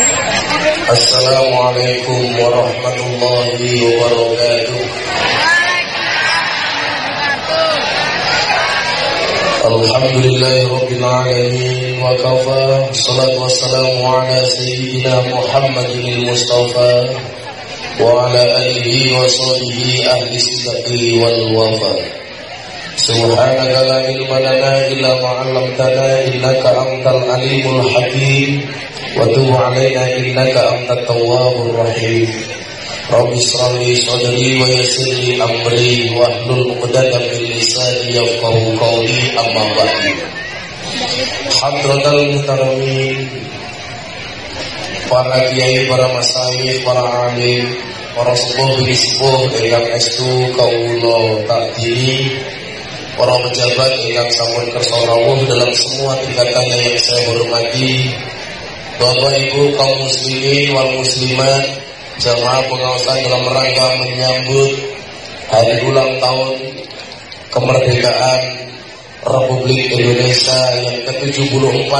السلام عليكم ورحمة الله وبركاته. الحمد لله رب العالمين وكفى. الصلاة والسلام على سيدنا محمد المصطفى وعلى آله وصحبه أهل الصدق والوفاء. سبحانك لا علم لنا إلا ما علمتنا إنك أنت العليم الحكيم. Tubu alaina innaka antat tawwabur rahim Rabbi israli sadri wa yassir amri wa hlul 'uqdatam min lisani yafqahu qawli amma ba'du. Hadratal muhtaramin para kiai, para masyayikh, para alim, para sepuh sepuh yang estu kawula takdiri para pejabat yang sampun kersa dalam semua tingkatannya yang saya hormati Bapak Ibu kaum muslimin wal muslimat jamaah pengawasan dalam rangka menyambut hari ulang tahun kemerdekaan Republik Indonesia yang ke-74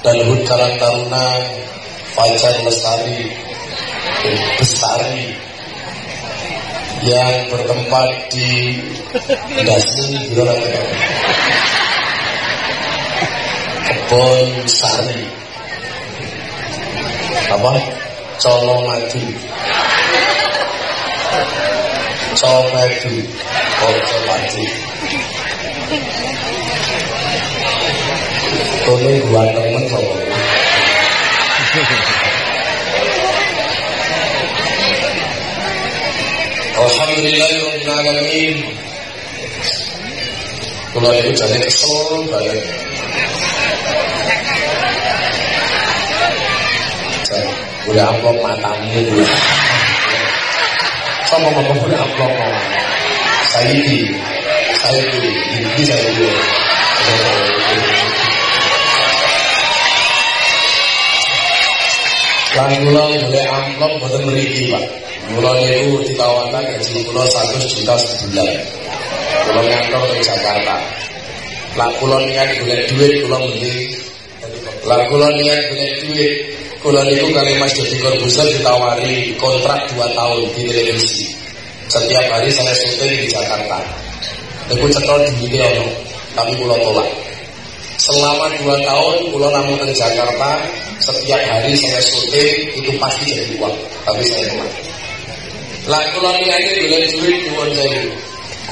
dan Hud Karang Taruna Fajar Lestari Bestari yang bertempat di Dasi Kebon Sari apa? Colo maju. Colo maju. Colo maju. Tolong gua temen colo. Alhamdulillah yang menangani Kulau itu jadi kesel banget boleh amplop matamu dulu sama mama boleh amplop saya ini saya ini ini Lan kula boleh amplop boten mriki, Pak. Kula niku ditawarkan gaji kula 100 juta sebulan. Kula ngantor di Jakarta. Lah kula niat golek duit kula mending Lah kula niat golek duit Kula niku kali Mas Dodi Corbuzier ditawari kontrak 2 tahun di televisi. Setiap hari saya syuting di Jakarta. Niku cetol di video tapi kula tolak. Selama 2 tahun kula namun di Jakarta, setiap hari saya syuting itu pasti jadi uang, tapi saya tolak. Lah kula niate golek duit nyuwun sewu.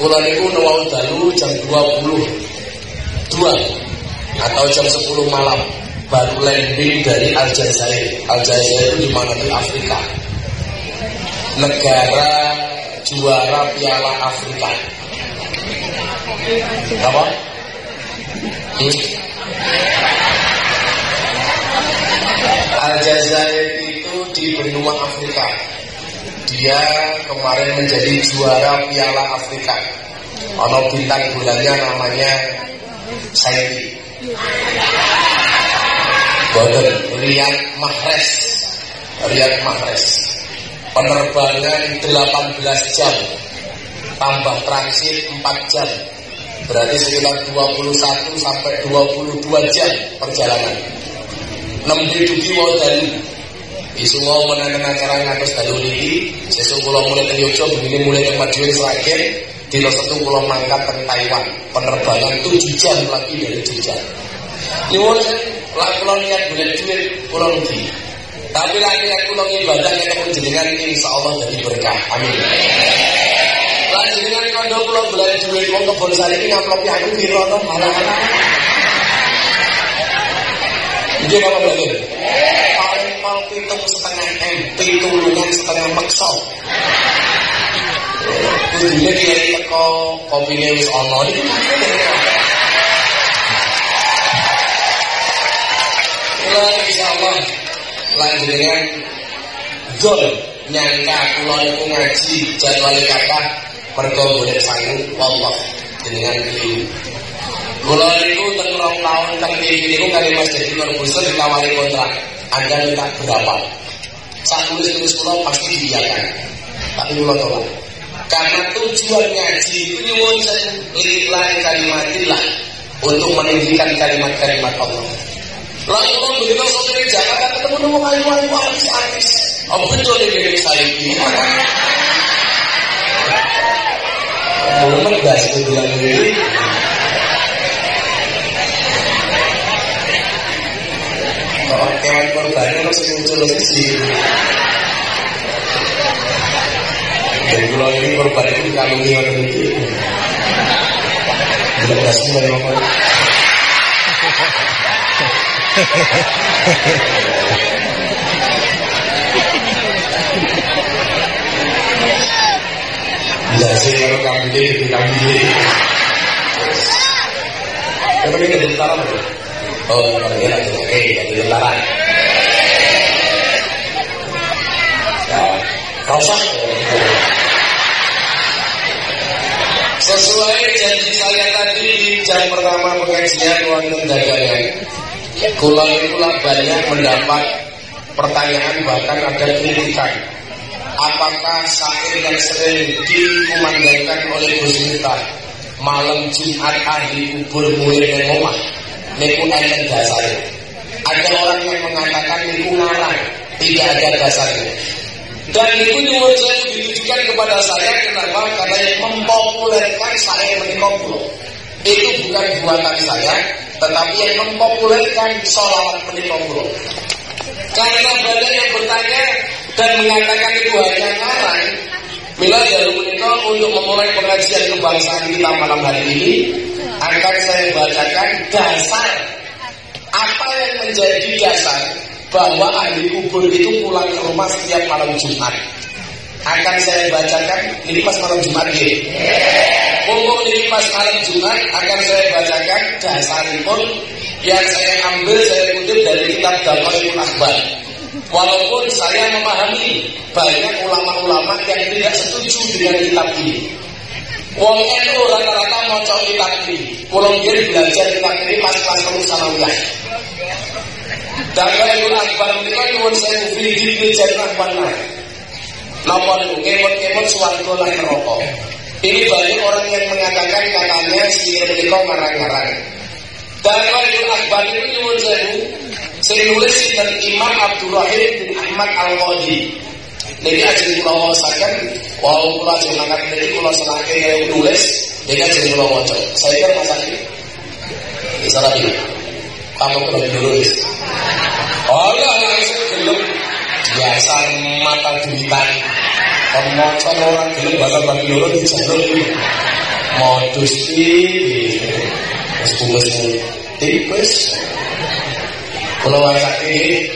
Kula niku nawau dalu jam 20 dua atau jam 10 malam baru landing dari Aljazair. Aljazair itu di mana di Afrika. Negara juara Piala Afrika. Apa? Hmm? Aljazair itu di benua Afrika. Dia kemarin menjadi juara Piala Afrika. Ono bintang bulannya namanya Saidi. Boten Riyad Mahrez. Riyad Mahrez. Penerbangan 18 jam. Tambah transit 4 jam. Berarti sekitar 21 sampai 22 jam perjalanan. 6 duki wonten Isu mau menangan acara ngatus dalu niki Sesuk kula mulai ke Yogyo begini mulai ke Madiun Seragen Dino satu kula mangkat ke Taiwan. Penerbangan 7 jam lagi dari Jogja Nyuwun lah kula niat golek duit kula rugi. Tapi lah niat kula ibadah nek jenengan insyaallah jadi berkah. Amin. Lah jenengan kandha kula golek duit wong kebon sari iki ngamplopi aku piro to malah Iki apa belajar? Paling mal pitung setengah M, pitulungan setengah maksa. Kudune kiai teko kopine wis iki kula insyaallah dengan zul nyangka kula niku ngaji jadwal kata mergo golek sangu wallah dengan keliru kula niku teng rong taun teng TV niku kali Mas Dedi Corbuzier ditawari kontrak Anda minta berapa. Saat tulis-tulis kula pasti diiyakan. Tapi kula tolak karena tujuan ngaji itu nyuwun lillahi kalimatillah untuk meninggikan kalimat-kalimat Allah Lalu kalau begitu sopir Jakarta ketemu nemu kayu-kayu artis-artis. Apa betul ini saya ini? Belum gas itu bilang ini. Itu sing muncul sisi. Dan kalau ini korban itu dikalungi orang itu. Belum gas itu dari apa? Sih kalau kamu ini kamu ini. Kamu ini tentara apa? Oh, kalau dia lagi oke, kau sah. Sesuai janji saya tadi di jam pertama pengajian wonten dagangan. Kula kula banyak mendapat pertanyaan bahkan ada kritikan apakah sair yang sering dikumandangkan oleh Gus Miftah? Malam Jumat ahli kubur mulai rumah niku enten dasarnya. Ada orang yang mengatakan niku ngarang. Tidak ada dasarnya. Dan itu nyuwun saya ditujukan kepada saya kenapa? Karena yang mempopulerkan saya menikah itu bukan buatan saya tetapi yang mempopulerkan sholawat menikah karena banyak yang bertanya dan mengatakan itu hanya ngarang. Mila dari menikah untuk memulai pengajian kebangsaan kita malam hari ini akan saya bacakan dasar apa yang menjadi dasar bahwa ahli kubur itu pulang ke rumah setiap malam Jumat. Akan saya bacakan ini pas malam Jumat ya. Mumpung ini pas malam Jumat akan saya bacakan dasar pun yang saya ambil saya kutip dari kitab Damaul Akbar. Walaupun saya memahami banyak ulama-ulama yang tidak setuju dengan kitab ini. Wong itu rata-rata mau kitab ini. Kalau dia belajar kitab ini pas kelas kamu sanawiyah. Dan kalau akbar mereka nyuwun saya beli di belajar akbar niku kemot-kemot suwarga lan neraka. Ini banyak orang yang mengatakan katanya si mereka ngarang-ngarang. Dan kalau akbar itu nyuwun saya saya nulis dari Imam Abdurrahim bin Ahmad Al-Qadi. Jadi ajeng kula wasaken, wau kula ajeng mangkat niki kula senake nulis, jadi ajeng kula waca. Saya kira Mas Adi. Bisa lagi. Kamu nulis. Oh, ya langsung belum biasa mata duitan. Pemocon orang gelem bahasa bagi loro dijaluk modus iki. Wis kumis tipis. Pulau Wasak ini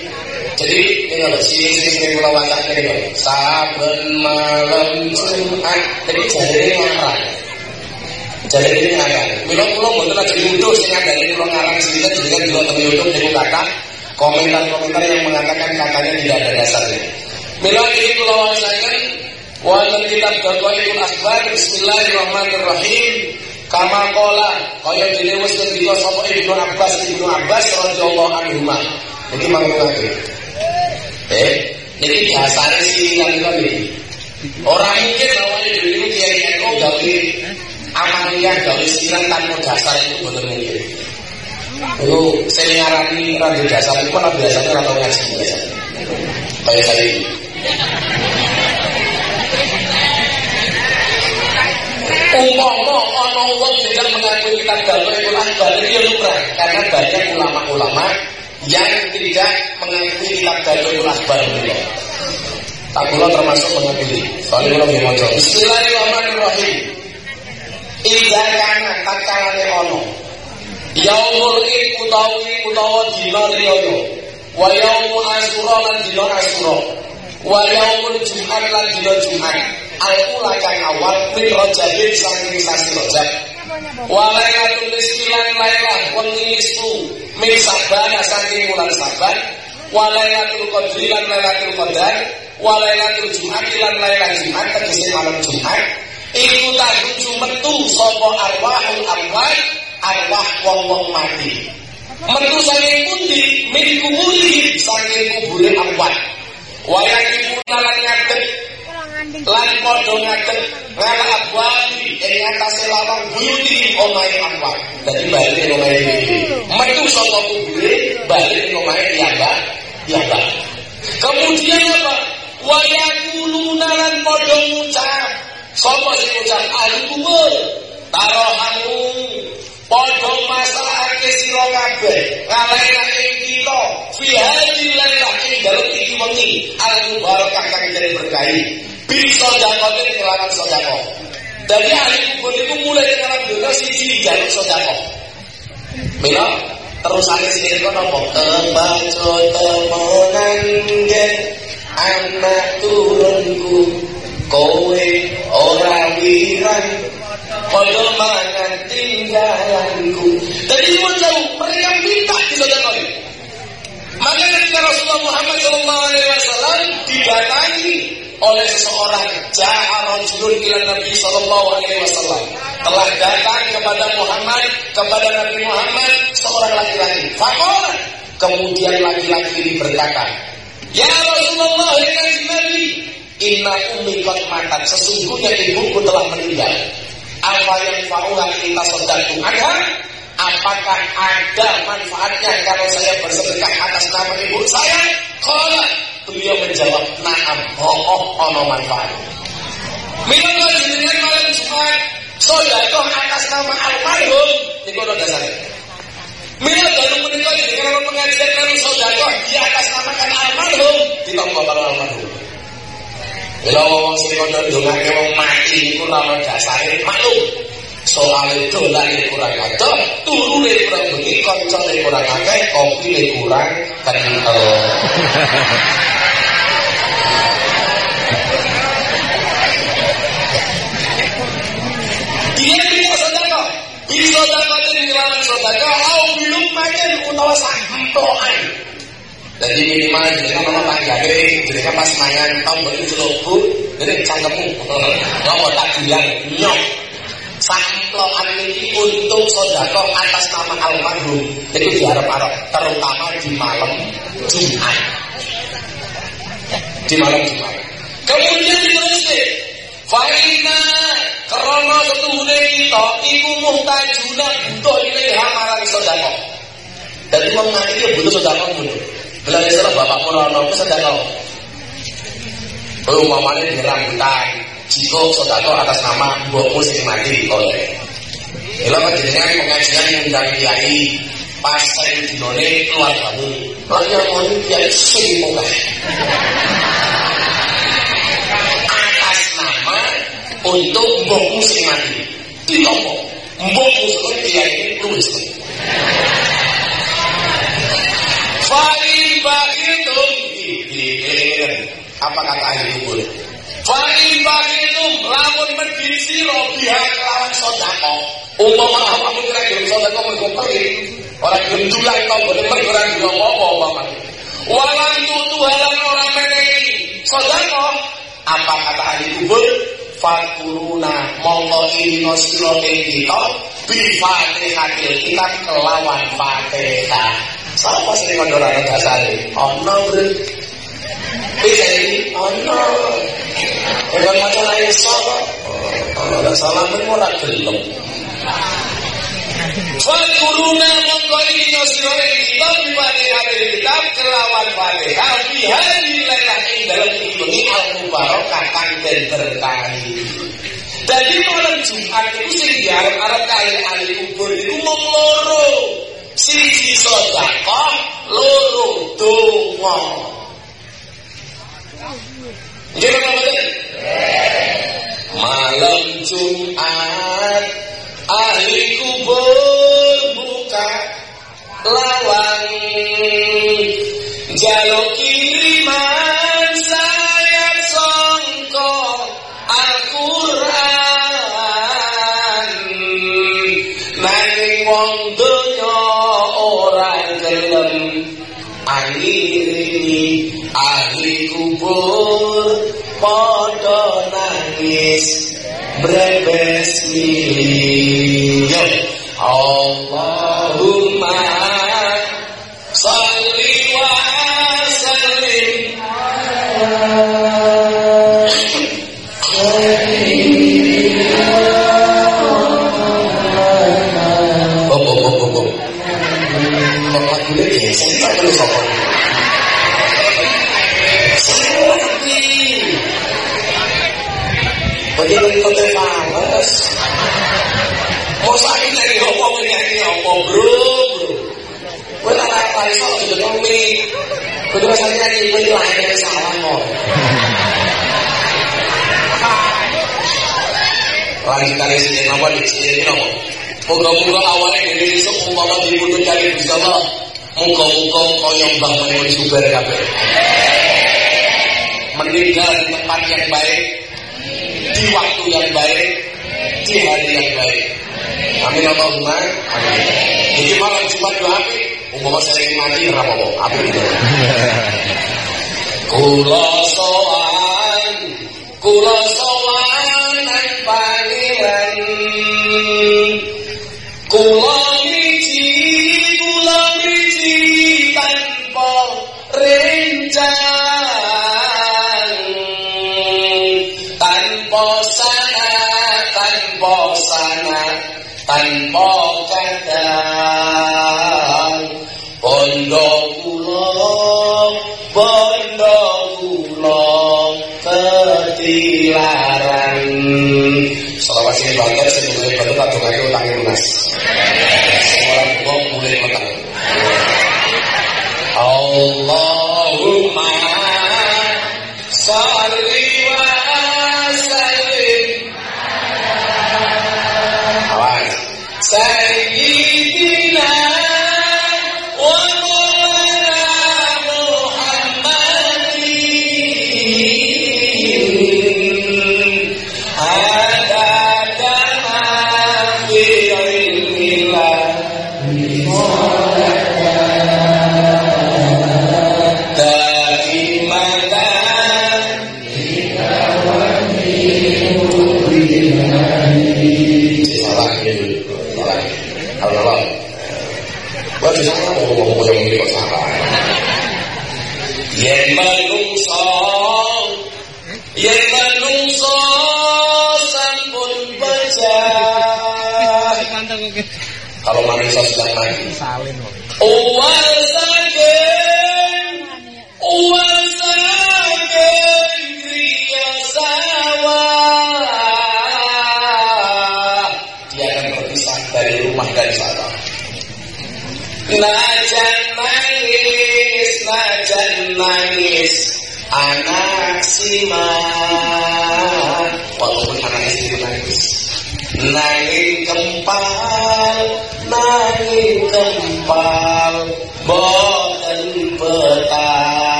jadi ini loh, sini sini sini Pulau Wasak ini. Saben malam Jumat. Jadi jadi ini ngarang. Jadi ini ngarang. Pulau betul aja YouTube sih ada ini pulau ngarang sini juga juga di YouTube jadi kata komentar-komentar yang mengatakan katanya tidak ada dasarnya. Mila ini Wasak ini Wonten kitab Dawahul Akbar Bismillahirrahmanirrahim Kama kola kaya dene wis ngendika sapa Ibnu Abbas Ibnu Abbas radhiyallahu anhu. Iki mangkate. Eh, niki dasare sih yang iki. Ora mungkin awake dhewe iki kiai NU gawe amaliyah gawe silang tanpa dasar itu bener mungkin. Itu saya ngarani randu dasar itu kan biasanya ora tau ngaji biasa. Kayak saya ini. Umpama ana wong tidak mengakui kitab Dalil itu akbar itu lumrah karena banyak ulama-ulama yang tidak mengakui kitab Dalil akbar itu. Tak kula termasuk mengakui. Soalnya kula maca. Bismillahirrahmanirrahim. Idza kana takalane ono. Yaumul id utawi utawa dina riyono. Wa yaumul asyura lan dina asyura. Wa yaumul jumat lan dina jumat. Al-ula kang awal min rojabin saking sasi rojab Walailatul miskilan lailah wengi nisfu min sabana saking bulan saban Walailatul qadri lan lailatul qadar Walailatul jumat lan lailah jumat tegese malam jumat Iku tahuju metu sapa arwahul amwat arwah wong-wong mati. Metu saking pundi min kuburi saking kubure amwat Wayakipun lan ngadeg lan padha ngadeg ngala abwali ing atase lawang buyuti omahe amwat dadi bali omahe dhewe metu saka kubure bali omahe piyambak piyambak kemudian apa? Wayaquluna lan padha ngucap. Sapa sing ngucap? Ahli kubur tarohamu padha masalahake sira kabeh. Ngalahi kita fi hadhihi lailah ing dalem iki wengi al mubarakah kang berkahi. Bisa jakotin kelawan sedekah. Dari ahli kubur itu mulai dengan dosa siji jaluk sedekah. Mila terus ada sini kok nopo kebaco temenan gen anak turunku kowe ora Padha mangan tinggalanku. Jadi mau jauh mereka minta disedekahkan. Maka ketika Rasulullah Muhammad SAW didatangi oleh seseorang ja'a rajulun ila Nabi sallallahu alaihi wasallam telah datang kepada Muhammad kepada Nabi Muhammad seorang laki-laki fakor kemudian laki-laki ini berkata ya Rasulullah ya Nabi inna ummi qad matat sesungguhnya ibuku telah meninggal apa yang faulah kita sedang ada apakah ada manfaatnya kalau saya bersedekah atas nama ibu saya? Kalau beliau menjawab, naam, oh, oh, ono manfaat. Mila jenengan malam Jumat, sodako atas nama almarhum, di kono dasarnya. Mila dalam menikah kalau pengajian kami sodako di atas nama kan almarhum, ditambah kalau almarhum. lo sing kono ndongake wong mati iku ana dasare makhluk soale dolane kurang kadok turune kurang bengi kancane kurang akeh kopine kurang kental. Dia ini mau sodaka Ini sodaka itu dikelaman sodaka Aum lumayan utawa sahantoan jadi minimal jadi apa tangga ini jadi pas mangan tombol itu logo jadi cangkemmu ngomong tak bilang nyok. Samplokan ini untuk sodako atas nama almarhum. Itu diharap-harap terutama di malam Jumat. Di malam Jumat. Kemudian ditulis Faina krono setuhune kita iku muhtajuna butuh ilaiha marang sodako mau nganti dia butuh sodako butuh Belanja salah bapak Murono itu sodako Oh, mamanya di rambutan, jika sodako atas nama mbokmu sing mati oleh Ila panjenengan pengajian yang dari kiai pas saya dinone keluar kamu lagi mau kiai sing muka atas nama untuk mbokmu sing mati. Ditompo mbokmu sing kiai tulis Fa'in bakitum apa kata ahli kubur Fa'in bagitum lamun medhi sira biha kelawan sedekah. Umpama awakmu kira gelem sedekah mergo pelit, ora gelem dulang tanggane mergo ora apa-apa umpamane. Walan tutu halan ora menehi sedekah. Apa kata ahli kubur? Fakuluna monggo ini sira ing kita bi Fatihah kita kelawan Fatihah. Sapa sing kandhane dasare? Ana, Bro. Bisa ini, ana. Masalah Isa kok. Kalau ada salah pun ora gelem. Fakuluna mongko ini sira kita bimane hati kitab kelawan Fatihah bihadi lailah ing dalam ini al mubarakah kang den berkahi. Jadi malam Jumat itu sing diarep-arep kali ahli kubur itu mung loro. Siji sedekah, loro donga. Nggih Malam Jumat ahli kubur buka lawan jaluk nangis brebes milih Allahumma kedua saya ibu itu akhirnya salah loh lain kali sini nama di sini nama moga-moga awalnya Indonesia umpama tribun dari bisa lah muka-muka koyong bang menemuan super kabe meninggal di tempat yang baik di waktu yang baik di hari yang baik. Amin ya Allahumma. Amin. Jadi malam Jumat dua amin Monggo sering mati ora apa itu. Kula soan kula sowan Say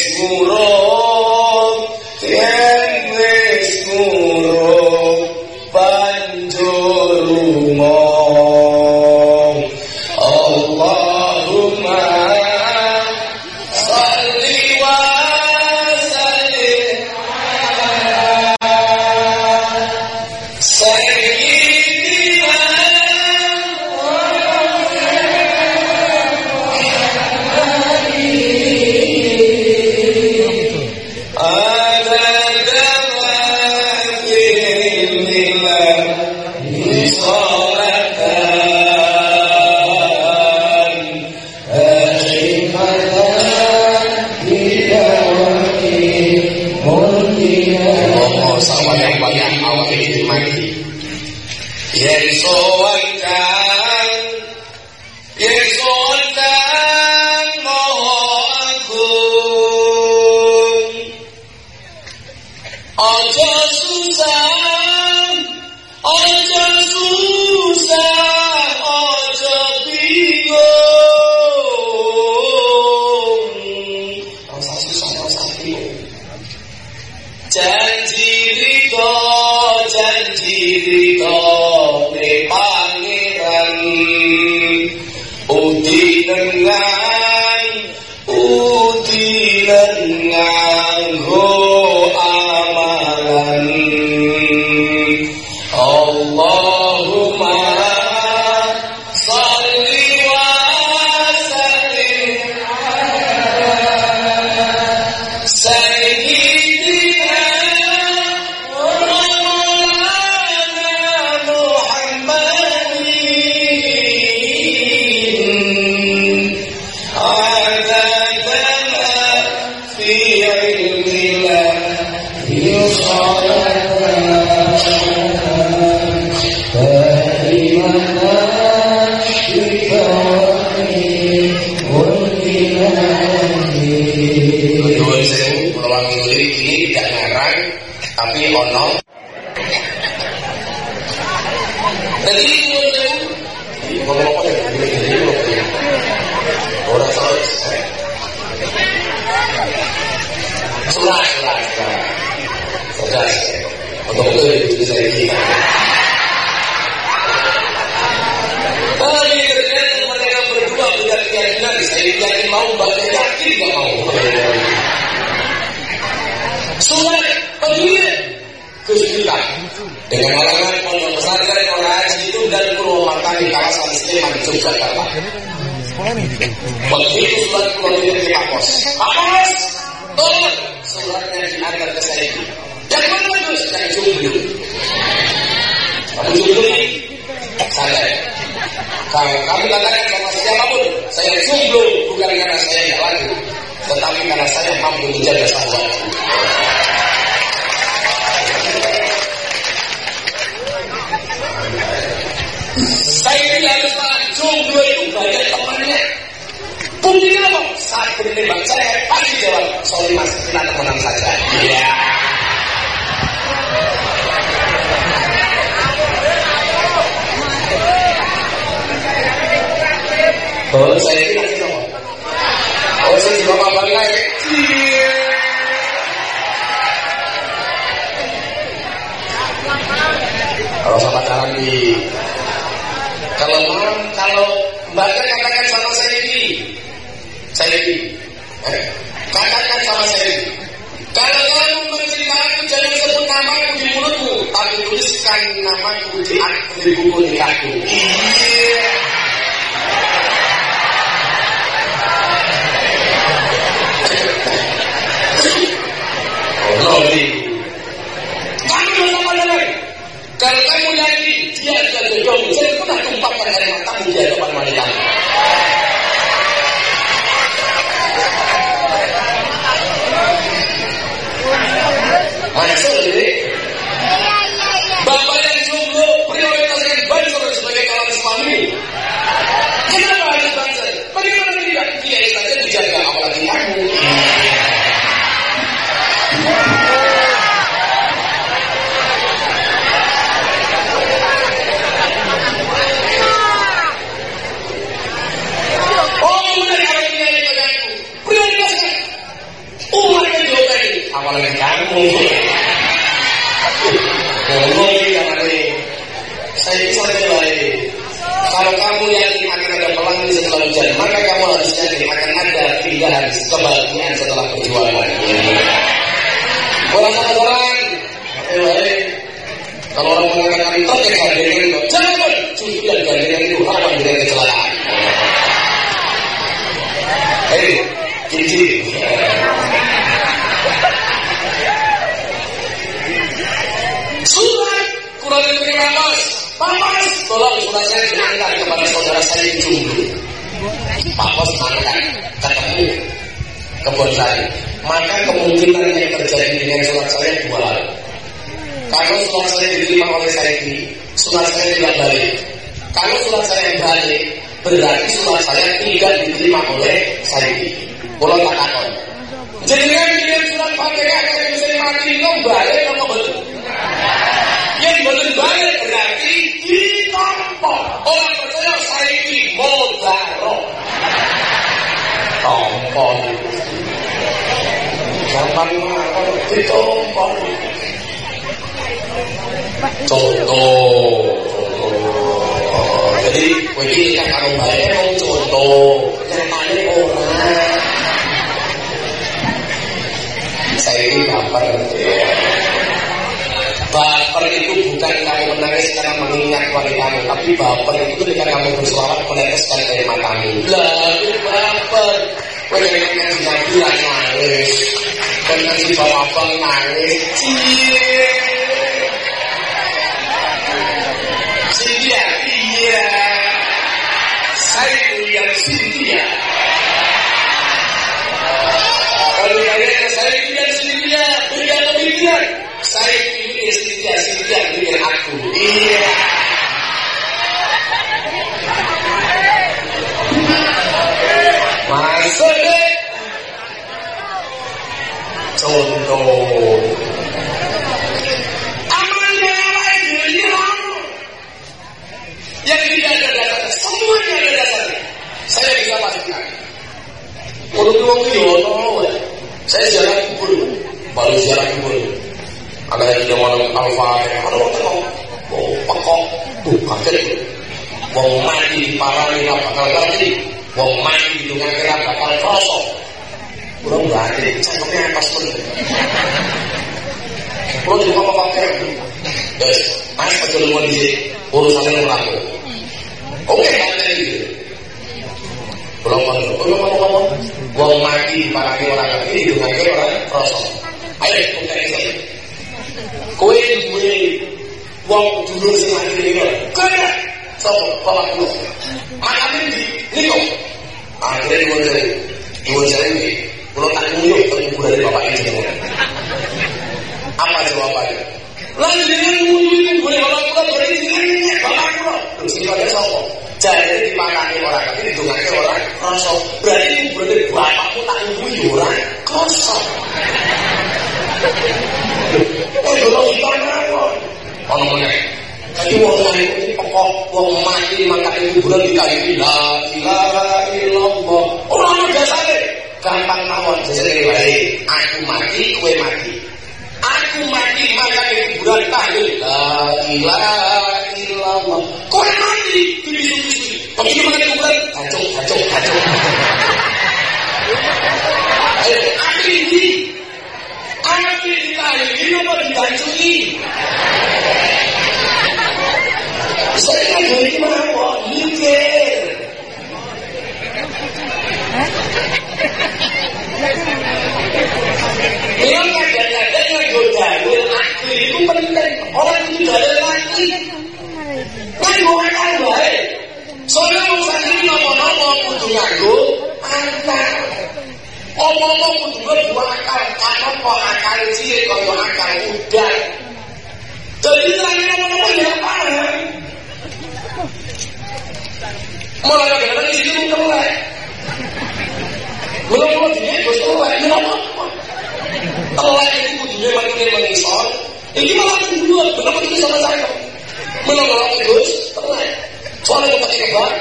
σκουρό dengan pesantren orang haji itu dan Purwomarta di kawasan Sleman Yogyakarta. Begitu surat keluar dari Pak Pos. Pak Pos, tolong suratnya diantar ke saya. Yang mana Gus? Yang jomblo. Kamu jomblo ini? Saya. Kalau kamu katakan sama siapa pun, saya jomblo bukan karena saya tidak laku, tetapi karena saya mampu menjaga sahabatku. Saya ini harus tahan jomblo itu banyak temannya. Buktinya apa? Saat bertembak saya pasti jawab, sorry mas, kita temenan saja. Iya. Oh, saya ini nanti ngomong. Oh, saya juga kabar lagi. Kalau sama pacaran di kalau kalau mbaknya katakan sama saya ini, saya ini, katakan sama saya ini. Kalau kamu menceritakan jangan sebut namaku di mulutmu, tapi tuliskan namaku di di buku nikahku. Iya. Oh. Kamu sama lagi. Kalau kamu yakin dia adalah jodohmu, saya pernah tumpahkan air matamu di hadapan wanita. Masuk ini. Kebun saya. Maka kemungkinan yang terjadi dengan surat saya dua hal. Kalau surat saya diterima oleh saya ini, surat saya tidak balik. Kalau surat saya balik, berarti surat saya tidak diterima oleh saya ini. Kalau tak takon. Jadi kan kirim surat fatihah ke bisa mati itu balik apa betul? Yang betul balik berarti ditompo. Orang percaya saya ini modaro. Tompo. Gampang mah ditompo. Contoh, Jadi, begini kan kalau baik mau contoh, nyatanya orang. Saya ini baper. Baper itu bukan kamu menangis karena mengingat wanitamu, tapi baper itu ketika kamu bersuara meneteskan air matamu. Lah, itu baper. Jangan ngasih bilang nangis. Kau ngasih bapak nangis. Cie. Cynthia, iya. Saya yang Cynthia. Pilih aku. Iya. Masuk deh. Contoh. yang tidak ada dasarnya, semuanya ada dasarnya. Saya bisa pastikan. Kalau itu waktu yono, saya jalan kubur, baru jalan kubur. Ada yang zaman alfa, ada waktu mau, mau pekok, tuh kaget. Wong mati di parah ini bakal. Wong mati di tengah kira bakal krosok. Kurang berarti, cangkepnya atas pun. Kalau juga apa pakai? Guys, mas mau di urusannya melakukan. Oke, kata gitu. Belum ngomong, belum ngomong, Wong mati parake orang ngerti, dungake orang rasa. Ayo kita. Kowe duwe wong dulur sing mati niku. Kowe sapa bapak kulo. Makane iki niku. Akhirnya dua jari, dua jari ini, kalau tak ke kuburan bapak ini Apa jawabannya? Lalu dengan nguyuh boleh bapak kulo berarti jenenge bapak kulo. Terus kita sapa? Jadi dipakani orang tapi didongake orang kroso. Berarti berarti bapakmu tak nguyu ya orang kroso. Oh, dulu kita ngawon. Ono meneh. Jadi wong mati mangkat kuburan dikali. Gampang. Aku mati, mati. Aku mati mangkat mati, tapi gimana kuburan? Kacau, kacau, kacau. Ayo, api ini. Api ditarik, ini apa dihancuri? Saya kan dari mana? Mikir. Yang kadang-kadang yang godawil akli itu penting. Orang itu dari lagi. Kan bukan tahu baik. Soalnya mau sakit nopo-nopo kudu nganggo akal. Apa-apa kudu nganggo akal. Kenapa akal cilik kaya akal udan. Jadi lagi nopo-nopo ya paham. Mulai kadang-kadang di sini mungkin mulai. Belum mau dia bos mulai, ini apa? Telai itu kudunya makin mengisor. Ini malah kedua, kenapa ini sama saya? Menolak terus, telai. Soalnya kita hebat.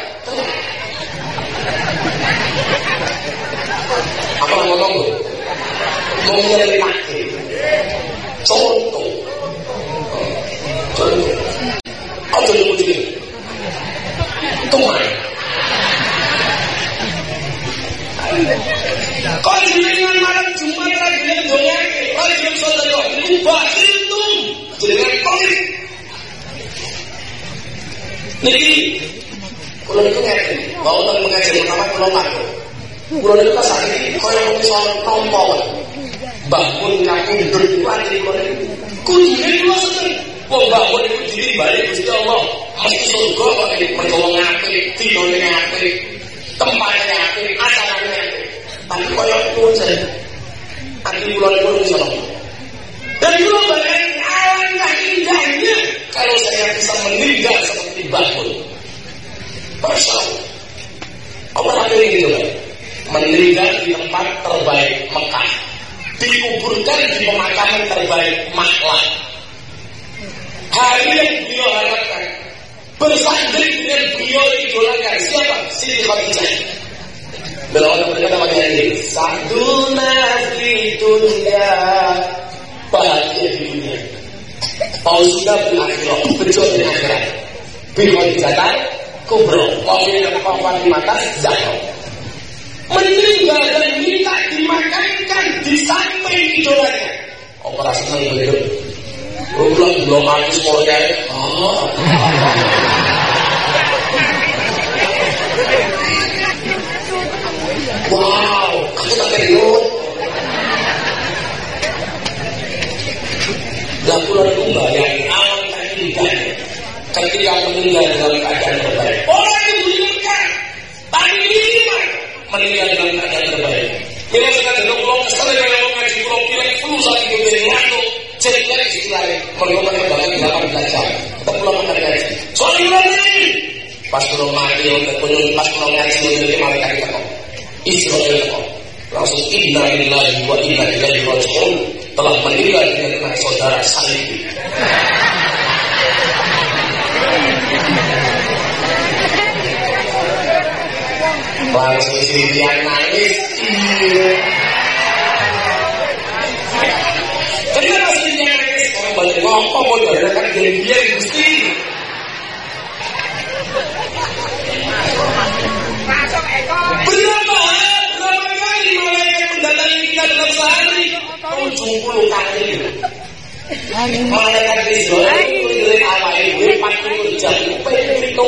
Apa ngomong lu? Mau nyelipake. Contoh. Contoh. Tuhan. Kau dengan malam lagi dengan Niki kalau itu ngerti, mau tentang mengajar pertama kalau. Ini kau yang mungkin soal tombol, bangun kampung hidup itu aja kalau itu. Kuncinya dua sendiri. Wong bangun itu diri balik Gusti Allah. Mesti surga pakai pergawa ngape, tidurnya ngape, tempatnya ngape, acaranya ngape. Tapi kau yang kunci, anti bulan itu bisa Dan itu alam kaki mulianya kalau saya bisa meninggal seperti Bakun. Masya Allah. Allah ada ini. Meninggal di tempat terbaik Mekah. Dikuburkan di pemakaman terbaik Maklah. Hari yang beliau harapkan. Bersanding dengan beliau idolakan. Siapa? Siti Khadijah. Beliau berkata pada ini. Saduna fi dunia. Bahagia di dunia. Pausina bil akhirat. Betul di akhirat. Bil Khadijah kubro. Kopi yang kawan di mata jatuh. Meninggal dan minta dimakankan di samping idolanya. Operasi senang begitu. Belum belum habis mulai. Oh. Wow, aku tak terlihat. Dan itu bayangin alam kehidupan ketika meninggal dalam keadaan terbaik. Orang itu meninggalkan, tapi ini meninggal dalam keadaan terbaik. Bila kita tidak pulau kesal dengan ngaji pulau kira flu saat itu dari waktu cerita istilahnya mereka meninggalkan 18 jam. Kita pulau makan ngaji. Soalnya ini pas pulau mati untuk penuh pas pulau ngaji untuk malaikat kita kok. Israel kok. Langsung inna lillahi wa inna ilaihi raji'un telah meninggal dengan saudara salib. Langsung sirian nangis. Kenapa sirian nangis? Orang balik ngomong mau kan dia gusti. Berapa? Kali mendatangi kita dalam sehari? Tujuh puluh kali. Malaikat dari awal itu empat puluh jam. Itu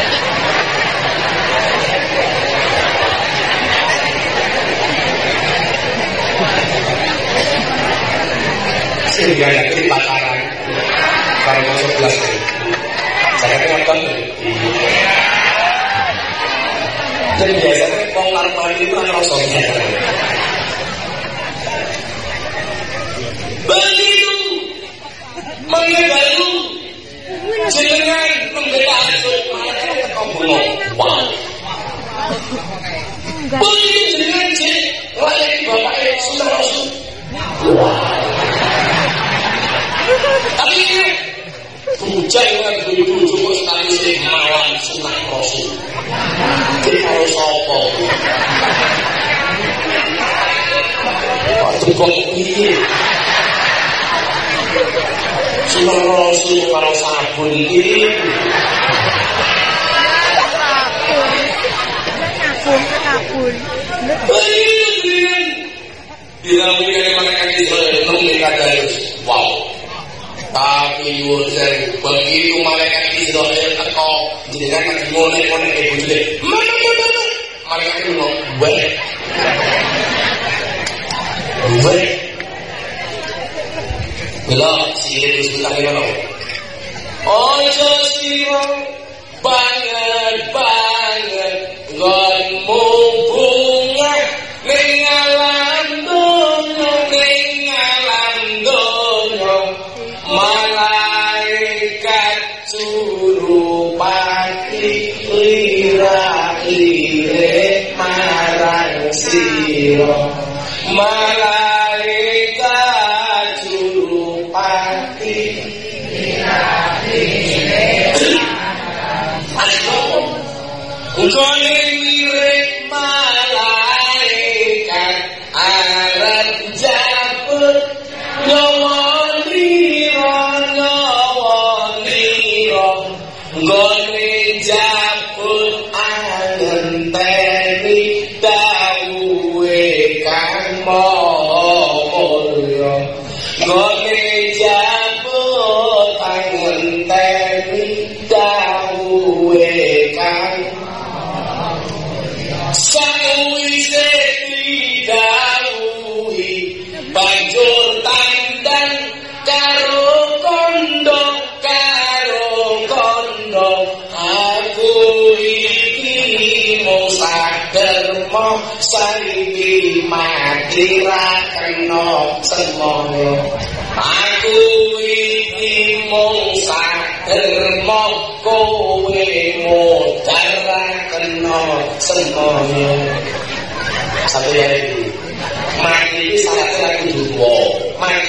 sehingga ya ini pacaran kalau masuk kelas saya nonton dan biasanya mau larpan itu kan begitu rasul kalau sabun ini. Kabul, kabul. Bila mungkin mereka Israel dari wow. Tapi Yusuf begitu malaikat Israel teko jenengan lagi ngonek-ngonek ibu jule. Mana mana. Malaikat itu mau buat. Buat. Bila sihir bismillah gimana? Ojo siro banget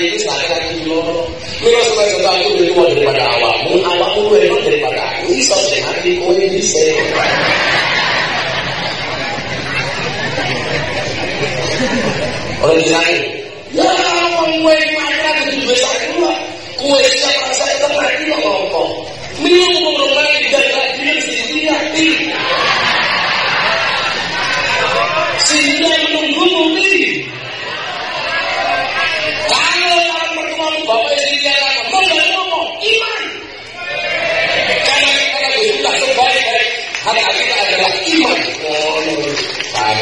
ini syaratnya lagi dua Mila supaya juga aku lebih tua daripada awakmu awakmu tua daripada aku ini soalnya mati kowe bisa Orang lain. Ya orang kue mana ke juga dua. Kue siapa saya tempat itu ngomong. Minum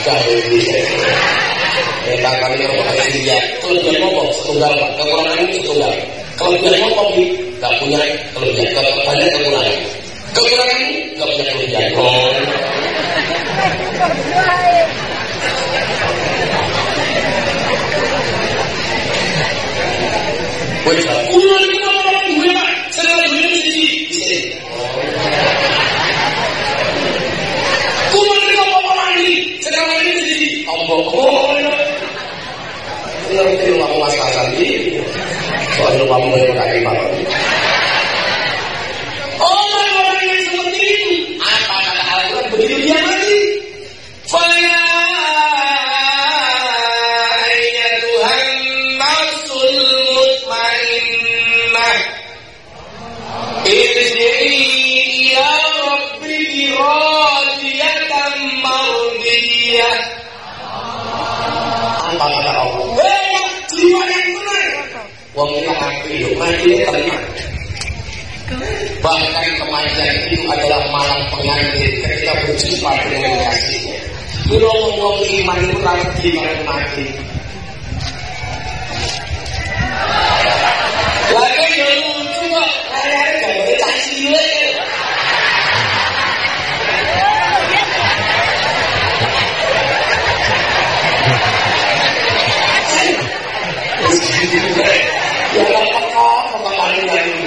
kagak ini. Kita kali yang pakai dia kelebihan ngomong setunggal pak, kekurangan ini setunggal. Kelebihan ngomong ini nggak punya kelebihan, banyak kekurangan. Kekurangan ini nggak punya kelebihan. Oh kita orang gue pak, saya lagi di sini. Kulo kita orang ini, sekarang ini di sini. Ambok, oh, ngerti rumah was-wasan ini soal rumah mulai pakai iman itu adalah malam pengantin ketika berjumpa dengan. Bila wong iman itu lalu gimana mati. Lagi yang lucu kok, layar gambar caci Ya apa apa paling lagi.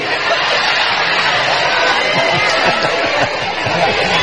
Sama dulu.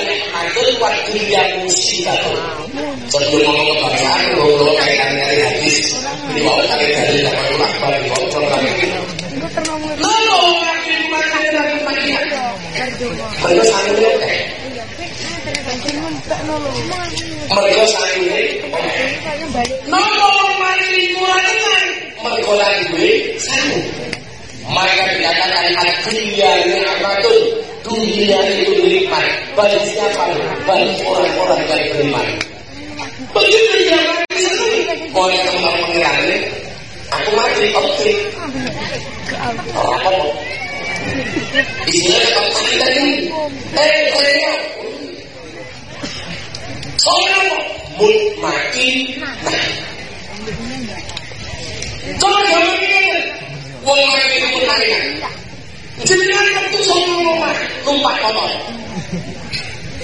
nikmatun wa dulia musibah. Sebelum ngomong kebangsaan, ngomong kaitan dari hadis. Ini mau kali dari dapat akbar, ini mau kalau lagi. Napa orang tenang mati? Mereka sanggup oke. Mereka sanggup Napa orang mati kurang tenang? Mereka lagi gue sanggup. Maka dikatakan nikmatun dunia itu nikmat bagi siapa? Bagi orang-orang yang beriman. Begitu dia. Oleh kembang pengirannya, aku mati oke. Apa? Isinya kata tadi tadi. Eh. Soalnya apa? Mut mati. Nah. Coba jangan ini. Wong mati itu tarian. Jenengan itu sama rumah, numpak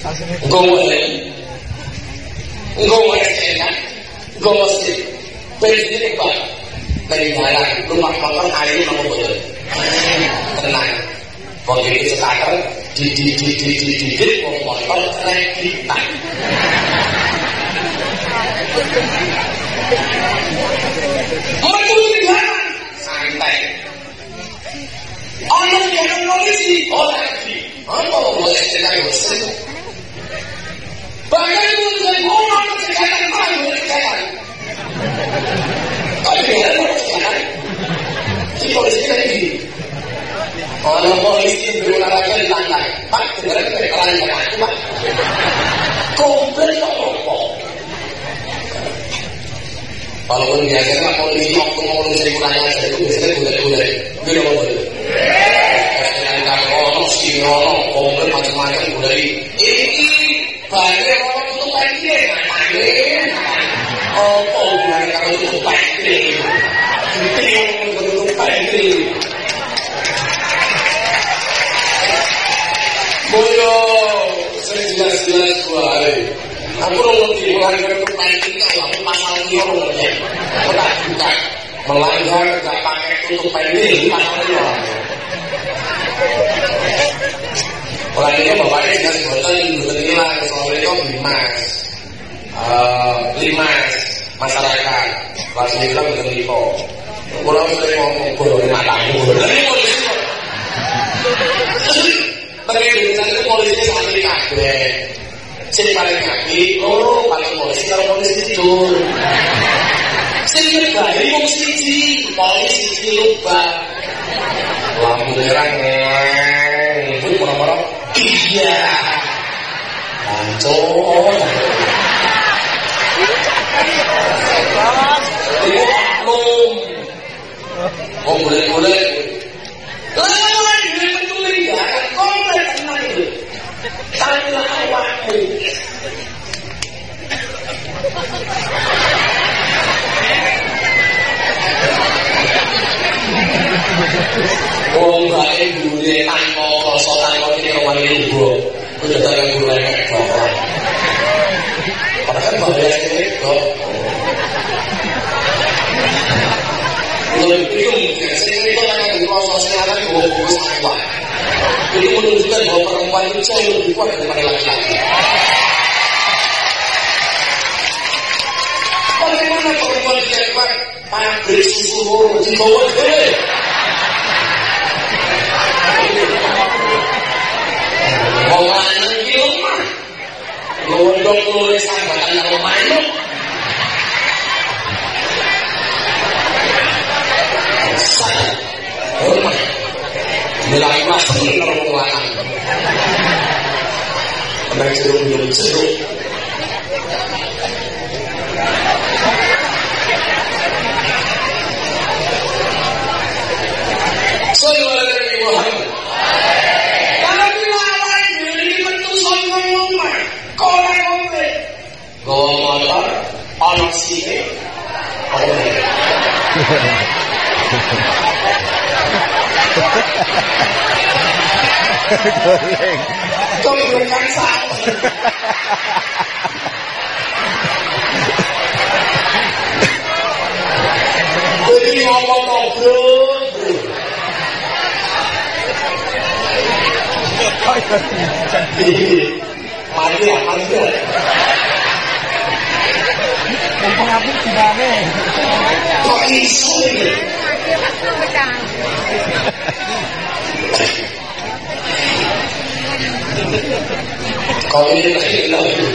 motor. Engkau boleh, engkau boleh cekat, engkau mesti bensin pak, peninggalan, numpak motor hari ini mau betul. Tenang, kau jadi starter, di di di di di di di wong motor keren kita. Orang itu tinggalan, santai. Orang yang polisi, orang lagi. Apa boleh cerita dosen? Bahkan itu menjadi orang kesehatan dengar apa kesehatan? Si polisi kita ini. Polisi berolahraga di lantai. Pak, itu dari kalian yang aku, Pak. Polisi waktu boleh? Dengan macam-macam gulai. Ini banyak orang tutup banjir, banjir. Oh, hubungannya kalau tutup? Itu yang tutup banjir. Boyo, saya jelas-jelas gua. Aku itu aku pasal tak buka. Melanggar gak pakai tutup pendek. Itu bapaknya jelas boten boten hilang soalnya itu limas. Uh, masyarakat. Langsung bilang boten lipo. Kurang sering ngomong bodoh matamu. Tapi polisi Tapi biasanya polisi santri kabeh. Sing paling ngapi, loro paling polisi karo polisi itu. Sing nyebai wong siji, polisi siji lubang. Lampu merah ngeng, itu iya. Lancur. Itu maklum. Oh boleh-boleh. Lalu ini mencurigakan, kau tenang itu. Tanya awakmu. Wong bae gune tanpa rasa kemane ibu. Kudu tak yang gune nek kok. Padahal bahaya ini kok. Kalau itu sing itu kan yang rasa sekarang kok wis kuat. Ini menunjukkan bahwa perempuan itu lebih kuat daripada laki-laki. Bagaimana perempuan tidak kuat? Pabrik susu di bawah lanang di rumah. Nulis sambatan rumah. Nilai mas bener wong lanang. Nek. Sallallahu alaihi wasallam. Kalau bila awal ini metu sono rumah, kore kore. Gawa motor, ana sine. Goreng. Gorengan sapi. Jadi ngomong no bro, bro. Mati ya, mati ya. Mumpung aku gimana? Kok ini? Kau ini lagi.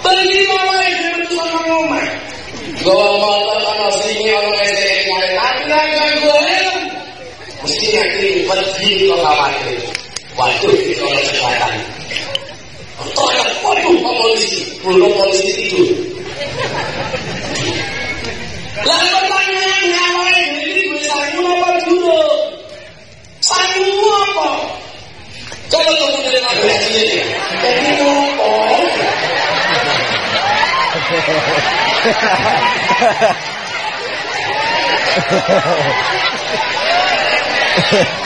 Pergi bawa itu sama rumah. Gawa motor sama sini orang SDM mulai kan gue. Mesti nanti pergi ke khawatir. Waduh itu orang kesehatan. Pak polisi, belum polisi itu. Lalu pertanyaannya awal ini gue sangu apa dulu? Sangu apa? Coba kamu dari mana ini? Apa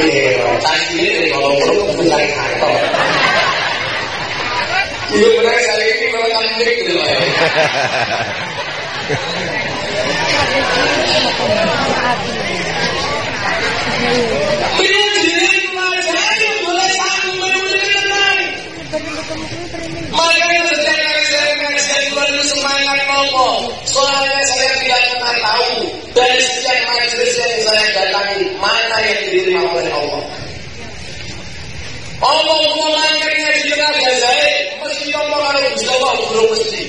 Tadi ini kalau perlu bukan kantor. Iya benar kali ini kalau kambing gitu lah. Ini jadi pelajaran boleh sampai benar. Makanya setiap kali saya itu semangat nopo. Dari setiap majelis yang saya datangi, mana yang diterima oleh Allah? Allah mengangkatnya di tenaga saya, mesti Allah kalau bisa Allah belum mesti.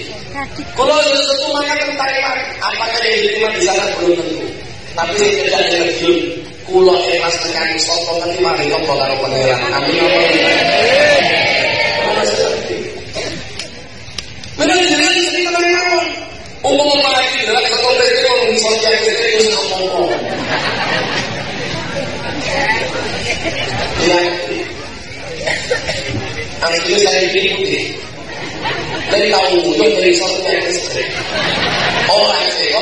Kalau sesuatu maka tentang apakah yang diterima di sana belum tentu. Tapi tidak ada yang Kulo ikhlas tekan sopo nanti mari karo pangeran. Amin amin. Mawon. Umum lagi dalam listrik itu ngomong. Ya, saya tahu dari. Orang ya.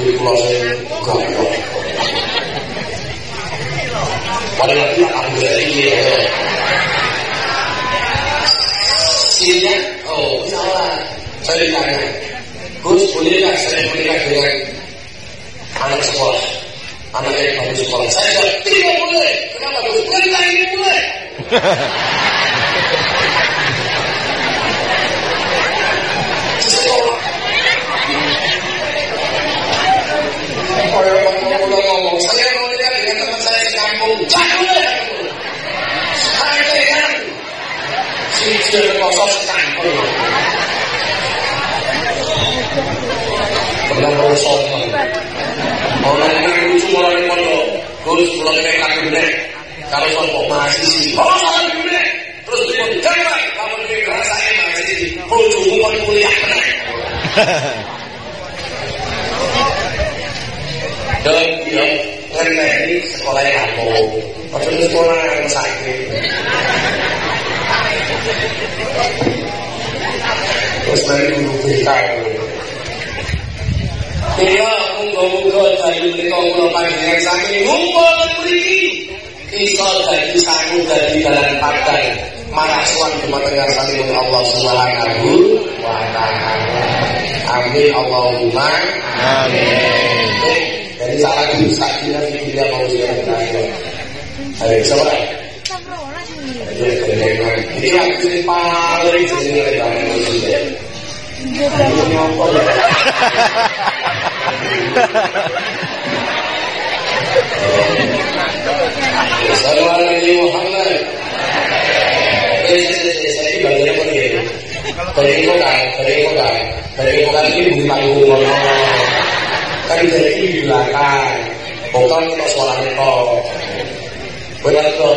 jadi pulau saya gak pada lagi aku dari Sini, oh salah. Saya ditanya, Gus bolehkah saya menikah dengan anak sekolah? Anak yang baru sekolah. Saya tidak boleh. Kenapa Gus? Menikah ini boleh. Sekolah. Kalau ngomong, saya mau nikah dengan teman saya sekampung. Jangan Saya kan. Sijil kosong sekampung. Pernah berusaha. Orang yang lucu orang yang pondok. Gus, pulang ke kaki. Kalau sombong mahasiswi. Oh, salah gede. Terus dia jangan kamu lebih ngerasain mahasiswi. Ujung umur kuliah benar. Dan dia ngerti sekolah yang aku. Maksudnya sekolah yang sakit. Terus dari guru berita. Iya, monggo-monggo dari kula panjenengan sami ngumpul mriki. Iso dadi sangu dadi dalan padan. Marah suan dumateng ngarsanipun Allah Subhanahu wa. Amin Allahumma amin. Jadi salah dulu sakit nanti tidak mau dia berakhir. Ayo coba. Ini waktu ini paling. Ini bagian kota ini di kan belakang. Bukan kita suara itu. Benar tuh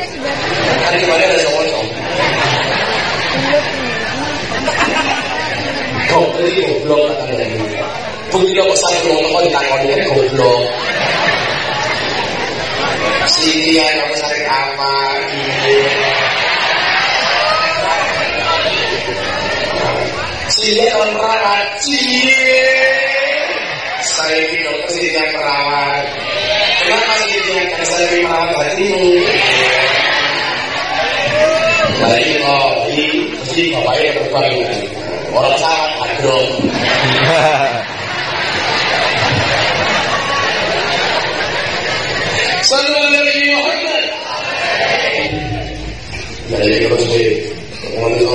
terima. Kan kemarin ada cowok-cowok. Dokter ini goblok katanya. Begitu aku sampai ngomong kok ditakoni kan goblok. Sini ya kamu sakit apa? Ini. Sini merawat, cie. Saya ini dokter sini yang merawat. Kenapa sini yang saya merawat hatimu? Lagi oh, ini mesti bapaknya terbang. Orang salah, hadron. Sallallahu alaihi Muhammad. Jadi kalau saya ngomong itu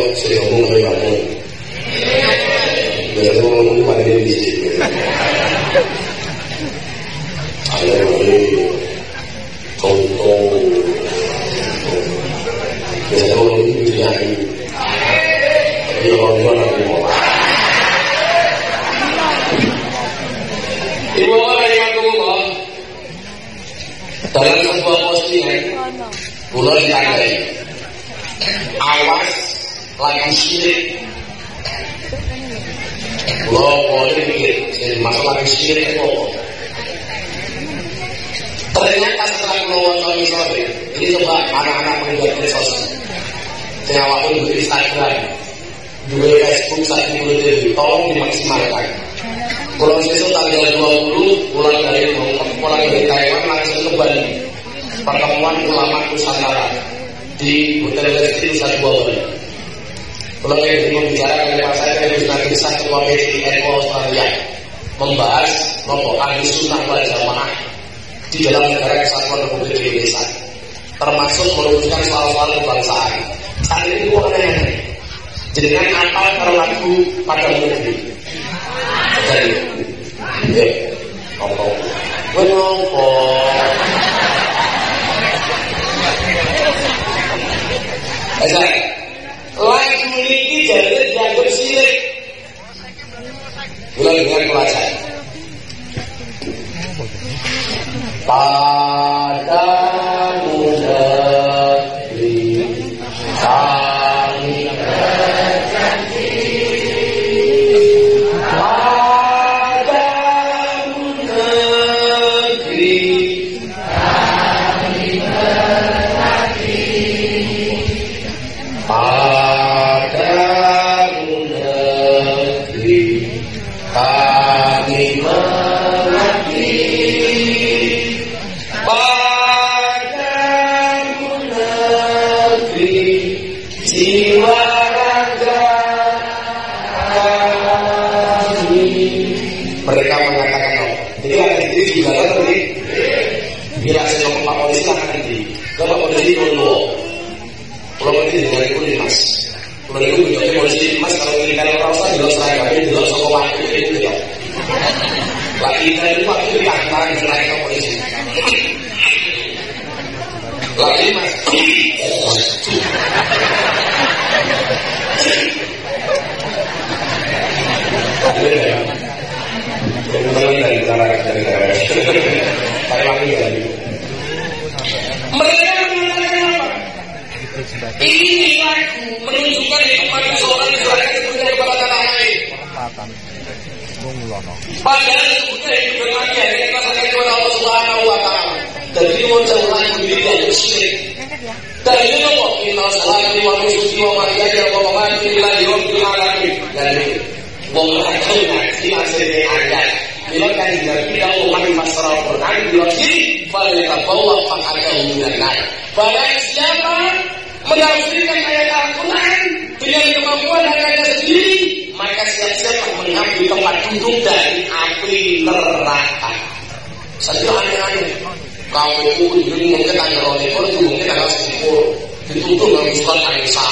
kula ditandai awas lagi sirik kula boleh mikir jadi masalah sirik itu ternyata setelah kula wonton sore ini coba anak-anak membuat medsos yang awakmu di Instagram juga Facebook saat ini tolong dimaksimalkan. Kalau besok tanggal 20 pulang dari pulang dari Taiwan langsung ke Bali pertemuan ulama Nusantara di Hotel Resti Nusa Dua Bali kalau ingin bicara dengan saya dari nanti ketua PCI Eko Australia membahas kelompok ahli sunnah wal jamaah di dalam negara kesatuan Republik Indonesia. Termasuk merumuskan soal-soal kebangsaan saat ini itu aneh jadi kan apa kalau lagu pada negeri dari eh apa kenapa Esa, lagu ini jadi dianggap sirik. Mulai dengan pelajar. Pada mereka Kita itu waktu di antara selain ke polisi. Lagi mas. Mereka? Ini lagu menunjukkan kepada seorang Israel kepada tanah lain. Padahal sebetulnya berlaki yang dikatakan kepada Allah Subhanahu Wa Taala. Dan ini wajah lagu diri. Dan ini Inna salati wa rabbil alamin. Dan ini wong bila kan tidak umat masalah Quran kiri pada bawa barang siapa menafsirkan ayat Al-Quran dengan kemampuan hanya sendiri maka siap-siap mengambil tempat duduk dari api neraka satu aneh-aneh kamu itu mungkin tanya orang itu mungkin ada sepuluh. Ditutup dengan surat An-Nisa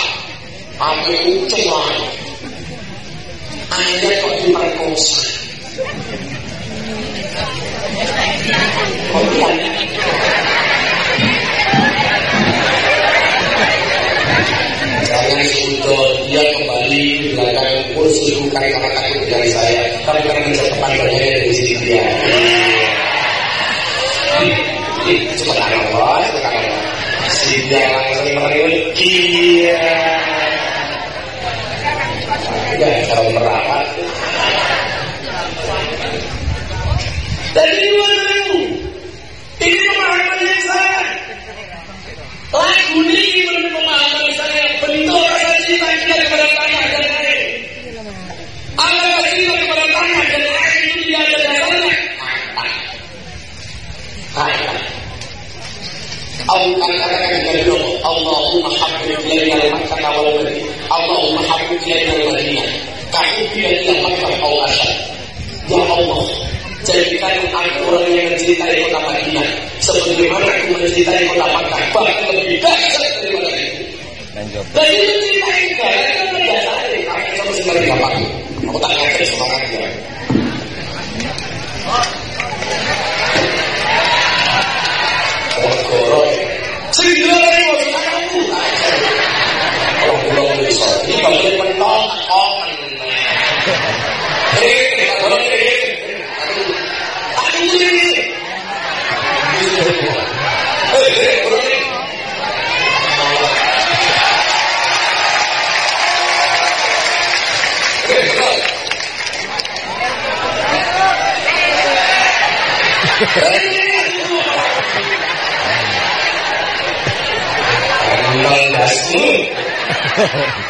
api itu cemerlang ayat kok diperkosa. Kemudian Jangan sudah kursi bukan karena takut dari saya, tapi karena mencetakkan banyak dari sini dia. Cepat Allah, cepat Allah. Si dia langsung meriut, iya. Ya, kalau merapat. Dan ini pemahaman yang salah. Lagu ini menurut pemahaman saya bentuk rasa cinta kita kepada tanah dan air. Allah rasa cinta kepada tanah dan air itu tidak ada dasarnya. Al-makkah wal madinah. Allahumma habbib ilaina al-madinah. Kami tidak tidak makkah au asad. Ya Allah, jadikan aku orang yang mencintai kota Madinah sebagaimana aku mencintai kota Makkah bahkan lebih dahsyat daripada itu. Dan itu mencintai negara itu berdasarnya kamu sama seperti bapakku. Aku tak ngerti semangat dia. Ha ha ha.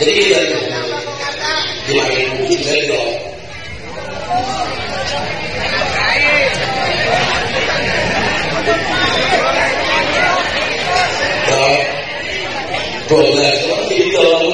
jadi itu gimana mungkin bisa dong Kalau kalau. Gitu,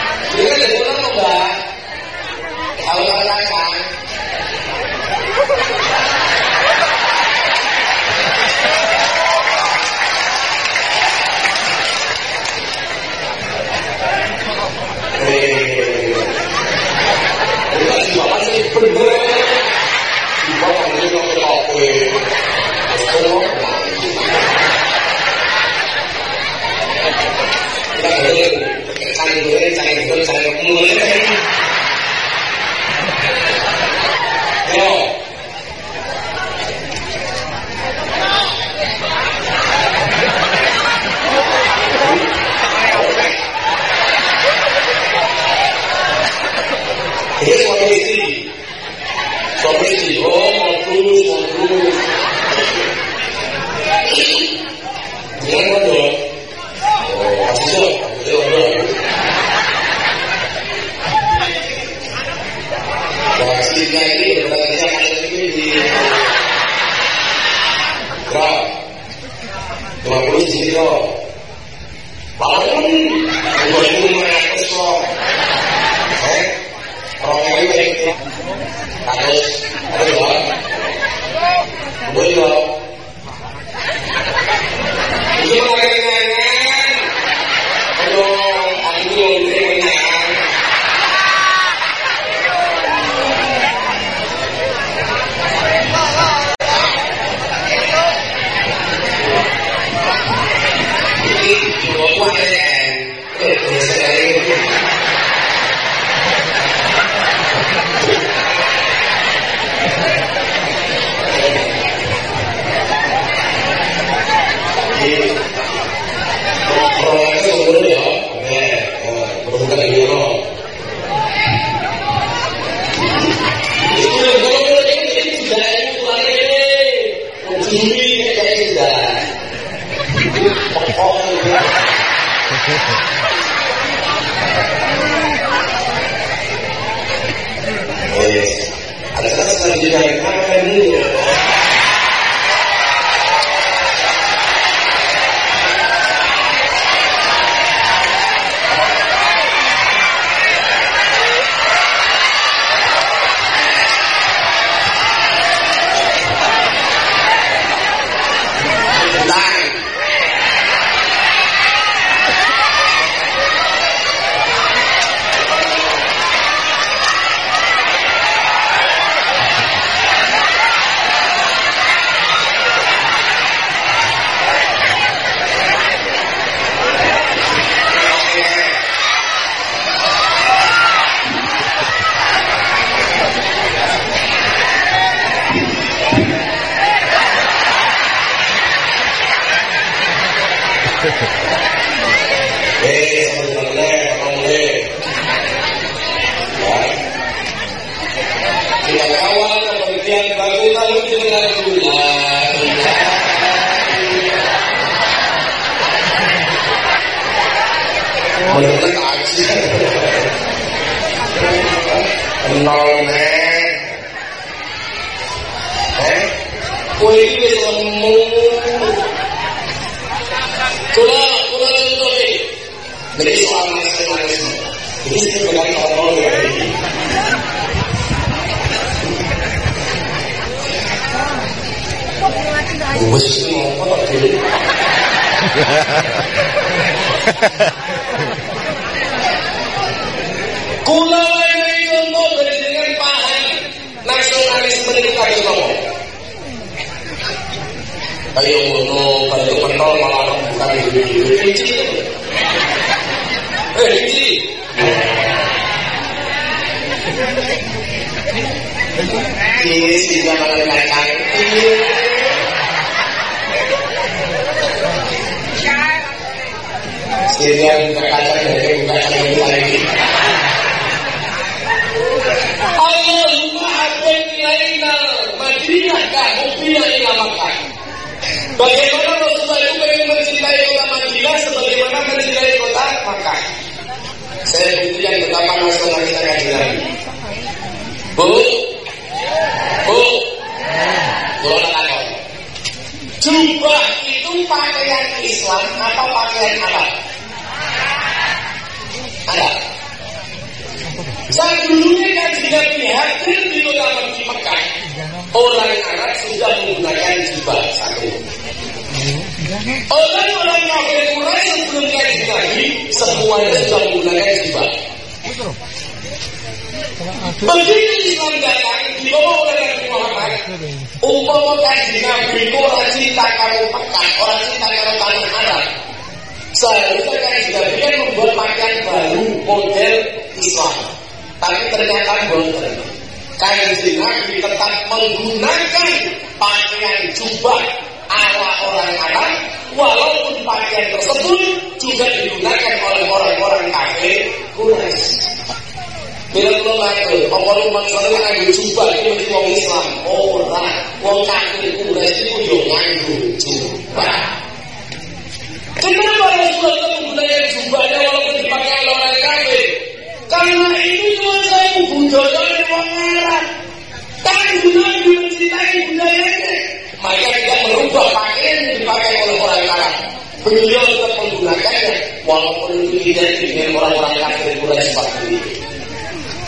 mình đừng có lại chứ mình nồi nè đấy quý bây giờ mù cô đó cô đó cô đi để đi sang này sang này để xem cái này còn đâu rồi Ủa xin lỗi có tập thể ngono, kaya pentol malah bukan. Eh. Ini buka kacang lagi. Allahumma habib ilaina Madinah ila Makkah. Bagaimana Rasulullah itu pengen mencintai kota Madinah sebagaimana mencintai kota Makkah. Saya buktikan betapa nasional kita kaji lagi. Bu, bu, Pulau Takon. Jubah itu pakaian Islam atau pakaian? Arab. Saat dulunya kaji Nabi hadir di kota Mekah, orang Sudah menggunakan jubah satu. Orang-orang kafir Quraisy sebelum kaji Nabi semuanya sudah menggunakan jubah. Begitu Islam datang dibawa oleh Nabi Muhammad, umpama kaji Nabi orang cinta karo Mekah, orang cinta karo tanah Arab. Seharusnya kaji Nabi kan membuat pakaian baru model Islam. Tapi ternyata boten. Kanjeng Nabi tetap menggunakan pakaian jubah ala orang Arab, walaupun pakaian tersebut juga digunakan oleh orang-orang kafir Quraisy. Bila kula matur, apa lu maksudnya nganggo jubah iki mesti wong Islam? Ora, wong kafir Quraisy iku yo nganggo jubah. Kenapa Rasulullah menggunakan jubahnya walaupun dipakai oleh orang kafir? Karena itu cuma saya budaya orang Arab. Tapi Nabi mencintai budayanya. Maka tidak merubah pakaian yang dipakai oleh orang Arab. Beliau tetap menggunakannya walaupun itu tidak dengan orang-orang kafir Quraisy seperti itu.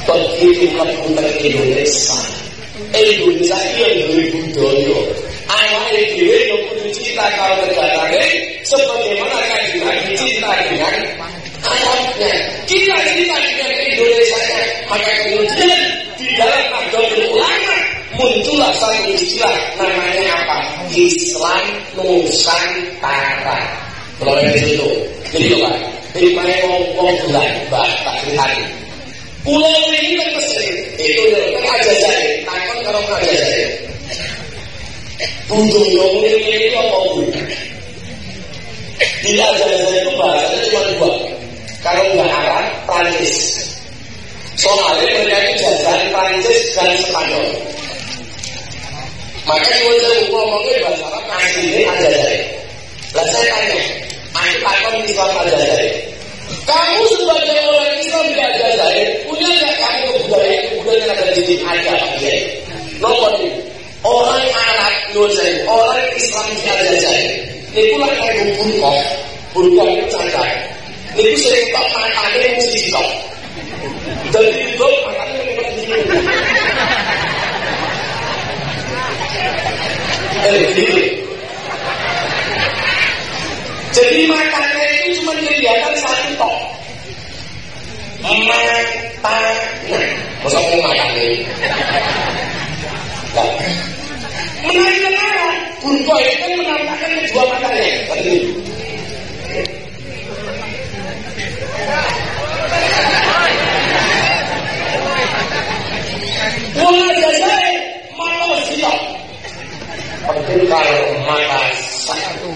Begitu pun Indonesia. Indonesia yang dari budaya. Awalnya dhewe yang kudu cinta kalau negarane sebagaimana kan Nabi cinta dengan Arabnya. Kita cinta dengan Indonesia maka kemudian di dalam Nahdlatul Ulama muncullah satu istilah namanya apa? Islam Nusantara. Kalau itu itu, jadi apa? Jadi mana ngomong bulan, bah, tak ceritakan. Pulau ini kan Mesir, itu aja saya, takut kalau nggak aja saya. Budung dong ini itu apa bu? Di saya itu bahasanya cuma dua. Kalau nggak Arab, Prancis. Soalnya mereka itu jajan Prancis dan Spanyol. Maka kalau saya ngomongnya bahasa Arab, aslinya aja saya. Lah saya tanya, aku takut Islam aja saya. Kamu sebagai orang Islam di Aljazair, punya nggak kamu kebudayaan kebudayaan ada di sini ada ya? Nomor ini, orang Arab Aljazair, orang Islam di Aljazair, itu lah kayak burukah, burukah itu cacat. Itu sering tak makannya mesti stop. Jadi itu makannya. Jadi makannya itu cuma kegiatan satu tok. Makanan. Masa mau makan ini? Nah, menarik negara. Burgo itu kan menampakkan kedua matanya. Tadi. Malah siap. Penting kalau mata satu.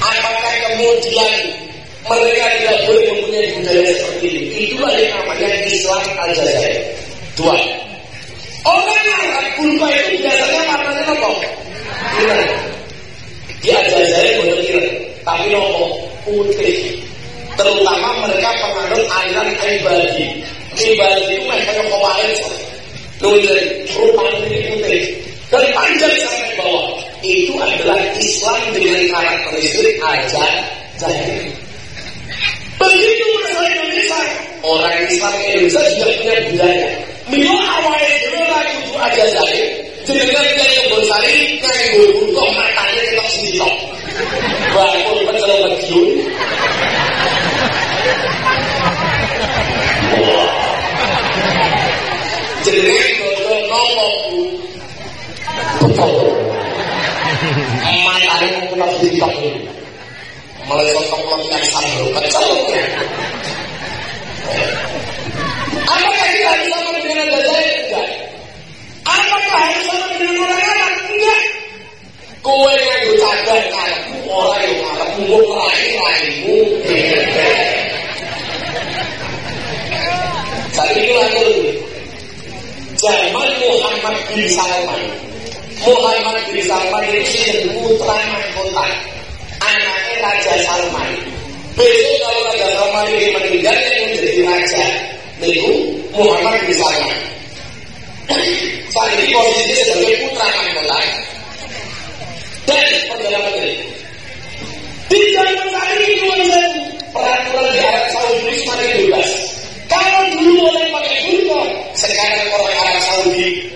Apakah kemudian mereka tidak boleh mempunyai budaya seperti ini? Itulah yang namanya Islam Aljazair. Dua. Orang Arab purba itu biasanya matanya apa? Iran. Di Aljazair benar Iran. Tapi nopo putih. Terutama mereka penganut aliran Ibadi. Ibadi itu mereka yang kemarin. Nulis rupanya ini putih. Dan panjang sampai bawah itu adalah Islam dengan karakteristik aja jahil. Begitu masalah Indonesia, orang Islam Indonesia juga punya budaya. Milo awalnya dulu lagi kudu aja jadi, jenengan yang bersari nganggo kok matanya tetap sitok. Bangun pecel mediun. Jenengan bodoh nopo Betul. Sitok mulai sosok yang sambal pecel apakah kita harus sama dengan Jazair? enggak apakah harus sama dengan orang Arab? enggak kowe yang gue cadar karepmu orang yang karepmu lain lainmu saat ini lagi zaman Muhammad bin Salman Muhammad bin Salman itu putra mahkota anaknya Raja Salman. Besok kalau Raja Salman ini meninggal yang menjadi raja, itu Muhammad bin Salman. Saat ini posisi sebagai putra mahkota dan perjalanan ini. Di zaman saat ini peraturan di Arab Saudi semakin bebas. Kalau dulu boleh pakai burka, sekarang orang Arab Saudi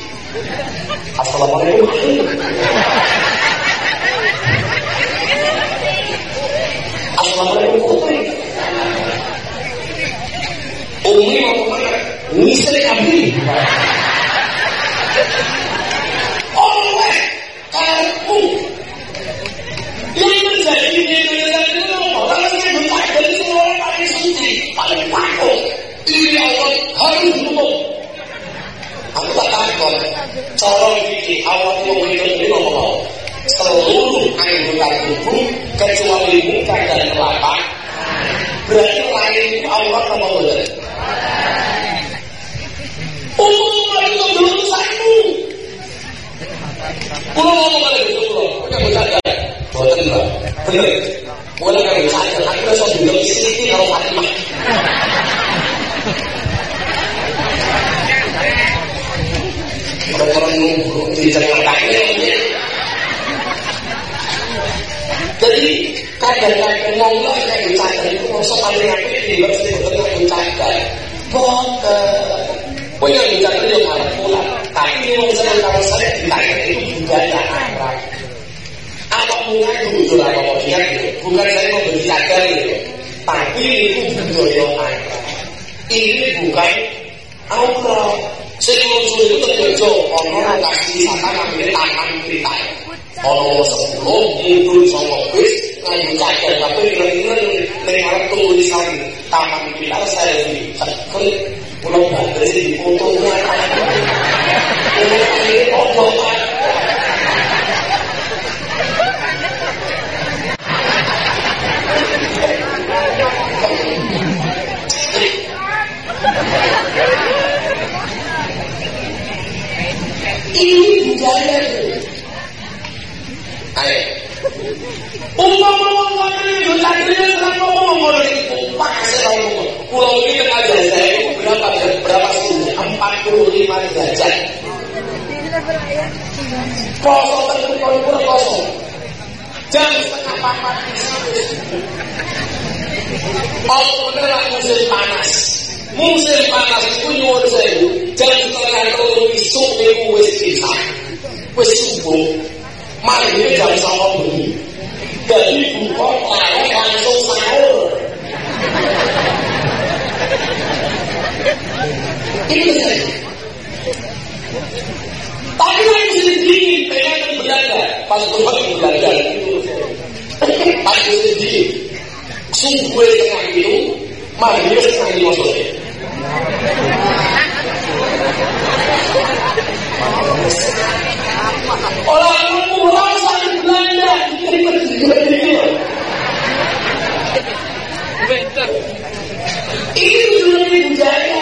Assalamualaikum. Paling takut. Ini harus. Cara fikih memberikan ini ngomong seluruh anggota tubuh kecuali muka dan telapak berarti lain itu Allah sama benar umum itu belum satu. Kulo ngomong kali itu kulo, punya bercanda, buatan lah, bener. Kulo kan bercanda, aku udah sok bilang sini kalau Fatimah. Orang-orang nunggu di ceritakan Jadi kadang-kadang ngomong kayak bercanda itu masa paling aku di luar sini betul bercanda. Boten. Punya bercanda dia malah pulang. Tapi senang kalau saya itu budaya Arab. Apa mungkin itu jujur apa lihat Bukan saya mau bercanda gitu. Tapi itu budaya Arab. Ini bukan Allah. Seluruh itu terjadi orang kasih wisata namanya taman kita. Ono sepuluh mudun sama bis nganggo cadar tapi kira-kira ning arep tulisan taman kita saya di cekel pulau Bangka di foto ini foto ini budaya Ayo. Umpama wong ngono yo takdirnya terang ngomong ngono iki umpak sira ngomong. Pulau ini tengah jasa itu berapa berapa suhu? 45 derajat. Kosong terkumpul pun kosong. Jam setengah papat Allah menerang musim panas. Musim panas itu nyuwun sewu. Jam setengah telu isuk itu wis bisa. Wis subuh. Mari ini jam sama bunyi. Jadi buka taruh langsung sahur. Ini saja. Tapi lagi sini dingin, pengen berjaga. Pas Tuhan berjaga. Pas dingin. Subuh tengah itu, mari setengah lima sore. Orang murah saling belanja Betul. Ini sudah budaya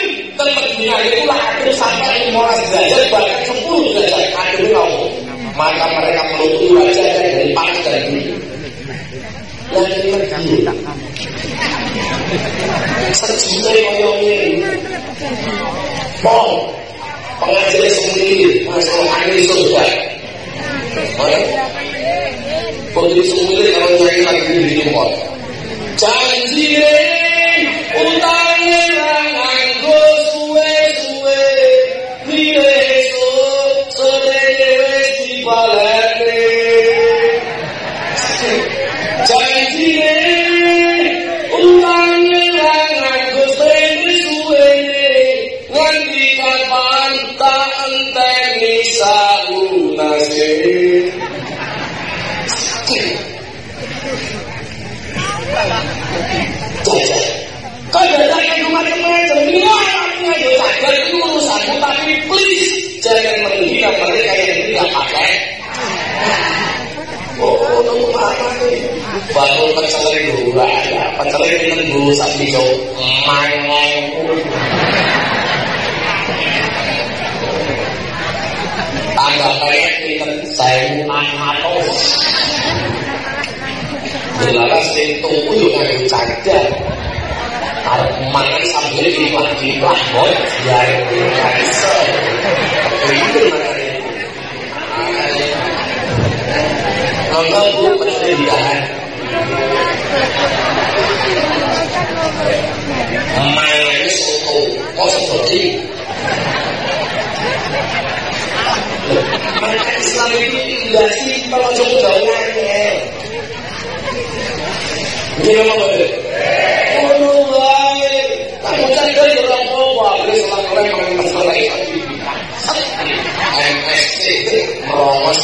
tempat dunia itu lah akhir sampai 15 derajat bahkan 10 derajat akhirnya maka mereka menutupi wajahnya dari panas dan dingin. Lalu pergi. Sejuta kaya ini. Pong. Pengajar sendiri. Masalah angin surga. Putri sendiri kalau nyari lagi di rumah. Janji utangnya Pecel dulu ya Pecel itu sapi jauh Tambah kayak kita Saya mau Jelalas sing tunggu juga yang cadar Arep mangan sambil diplah-diplah boy biar enggak bisa. Itu makanya. Kalau pendidikan mangan soto kok seperti Mangan Islam itu tidak simpel? Oh, ada selang orang yang masalah itu. MSC merongos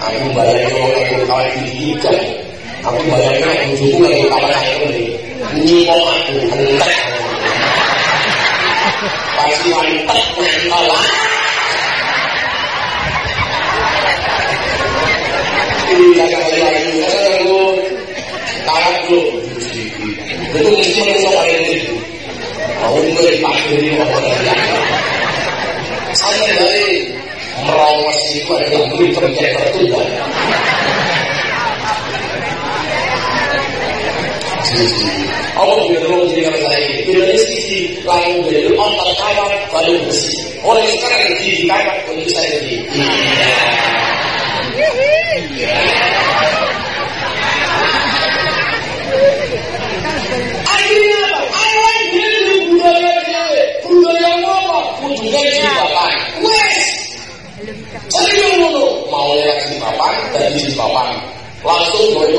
Aku bayar kamu untuk kawat gigi kamu. Aku bayangin aku bujuku lagi kawan aku nih. Nyimok aku hentak. Pasti mental lah. Ini jangan lagi lagi kawan dulu. Itu mesti menurut saya itu. Mau mulai pakai ini mau Saya dari merawat itu adalah beli kerja tertunda. Allah berdoa dengan saya dari sisi lain dari otak kawan baru bersih. Orang sekarang di kawan untuk saya di. Akhirnya apa? Awan diri budaya dia. Budaya apa? Budaya di papan. Wes. Jadi yang mau yang di papan dan di papan langsung dari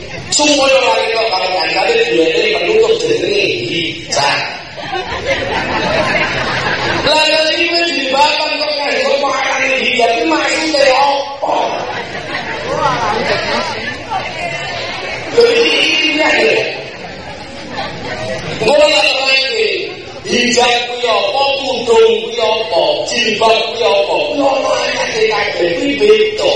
Semua orang itu kalau kandang dia ini penutup jenenge hijab. Lalu ini dibakar kok kan semua akan hijab itu maksudnya apa? Jadi ini aja. Mulai lagi hijab kuwi apa, tudung kuwi apa, jilbab kuwi apa. Kuwi ana ayate kabeh kuwi beda.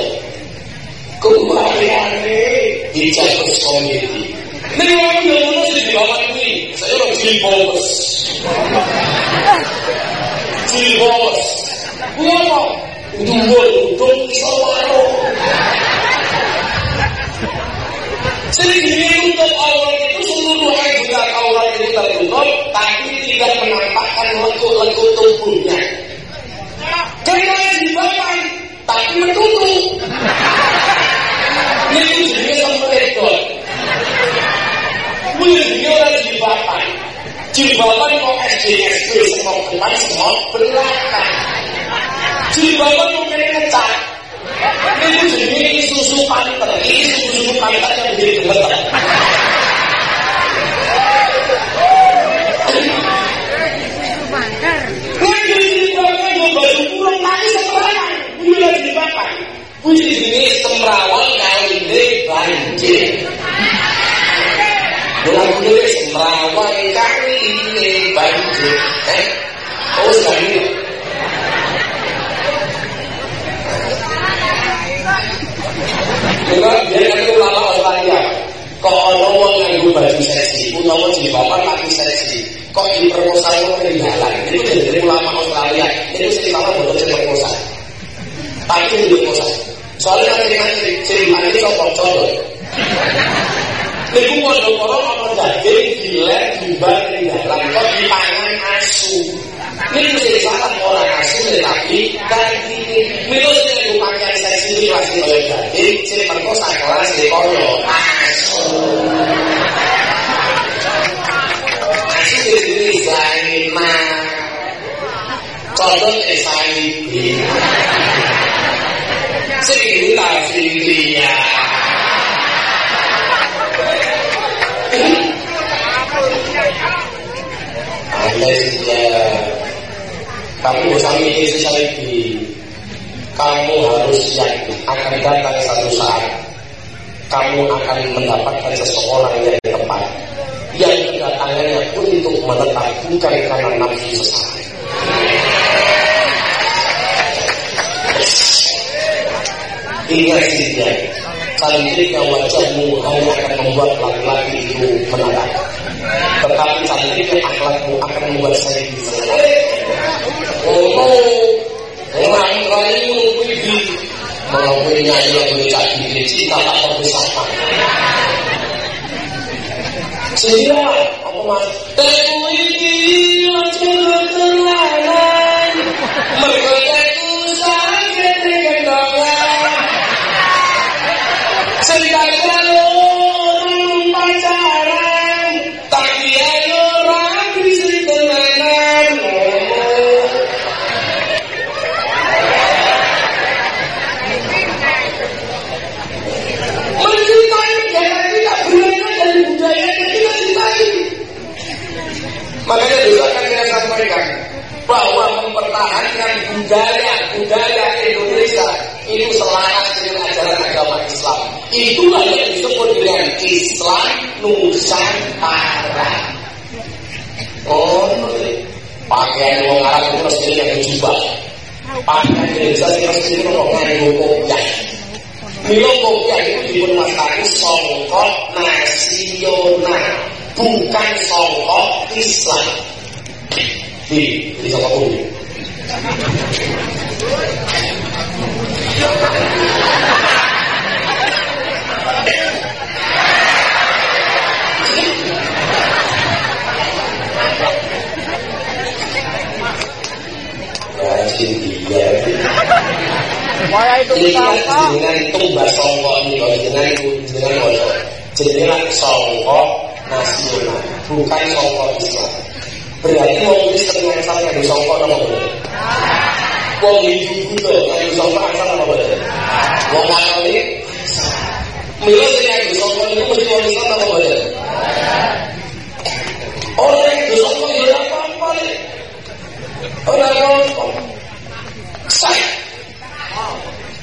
Kembaliane hijabers community. Ini orang yang sih di bawah ini. Saya orang jilbobers. Jilbobers. Kuwi apa? Dumbul, udung, iso waro. Sehingga untuk aurat itu seluruh anggota aurat itu tertutup, tapi tidak menampakkan lekuk-lekuk tubuhnya. Karena dibapan, tapi menutup. Ini sempredot. Mulai orang jilbaban. Jilbaban kok SD, SD, semua semua belakang. Jilbaban mungkin ngecat. Ini jenis susu panter. Ini susu panter yang gemeter. Bangkar. Lagi jilbaban gue baju kurang lagi sekarang. Mulai jilbaban. Puji jenis semrawal kali ini banjir. Bulan semrawal kali ini banjir. Eh, oh sekali. Juga dia kan itu lama orang ya. Kok ono wong nganggo baju seksi, utawa jilbaban lagi seksi. Kok diperkosa wong ning dalan. Itu jadi ulama Australia. Itu sing salah boten sing perkosa. Tapi itu diperkosa. Soalnya nanti nanti sing mati kok cocok. Niku pondok ana daging dilek dibar ning dalan kok dipangan asu. Niku sing salah orang asu tapi ganti Milo sing nggo pakaian seksi iki pasti kaya daging sing perkosa kelas di koyo asu. Asu iki selain mah. Contoh SIP. Cerita Cynthia. Anda Cynthia, kamu usah mikir lagi. Kamu harus yakin akan datang satu saat kamu akan mendapatkan seseorang yang tepat yang kedatangannya untuk menetap bukan karena nafsu sesaat. Ingat Cynthia, cantiknya wajahmu hanya akan membuat laki-laki itu menarik. Tetapi cantiknya akhlakmu akan membuat saya bisa. Oh, orang lain menunggu Mengakui nyanyi yang bercak diri cinta tak terpisahkan. Sehingga, apa mas? Teku ini wajah tenangan Mergodaku Itulah yang disebut dengan Islam Nusantara. Oh, pakaian orang Arab itu mesti yang jubah. Pakaian Indonesia itu mesti kok nganggo. Milo kopiah itu dipermasalahi songkok nasional, bukan songkok Islam. Di, di songkok. Ya, Cynthia. Saya itu jenengan tumbas songko jenengan jenengan. Jenengan songko nasional, bukan songko Islam. Berarti wong Kristen yang asal yang songko nama bener. Wong Hindu Buddha yang songko asal nama bener. Wong Katolik Mila sing yang songko itu mesti wong Islam. Orang yang songko itu apa-apa nih. Orang yang saya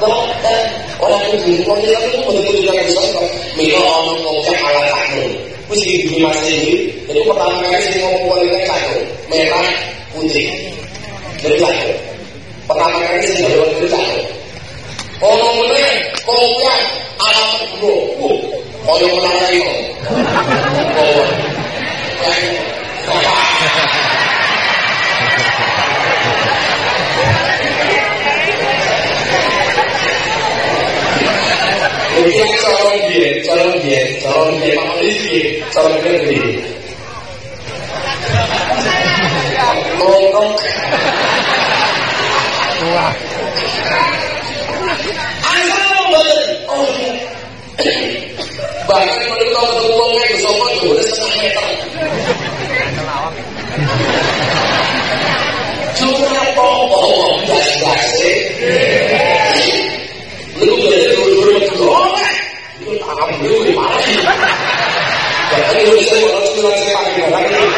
Kalau orang itu orang Islam itu betul-betul dengan sokok. Mila orang ngomong ala. Wis di masa ini, itu pertama kali saya ngomong kualitas cakep, merah, putih, jadi cakep. Pertama kali saya ngomong itu cakep. Ono meneh alamat bro. Uh, koyo menara itu. Oh. Mungkin calon dia, calon dia, calon dia, mama ini calon dia ini. Ngomong. Wah. Oh, Bahkan kalau kita ketemu uangnya di sofa itu udah setengah meter. Cuma apa? Oh, biasa-biasa. Lu gak ada dulu-dulu dulu. Oh, itu tangan dulu di mana sih? Bahkan itu bisa orang sembilan saya pakai barang ini.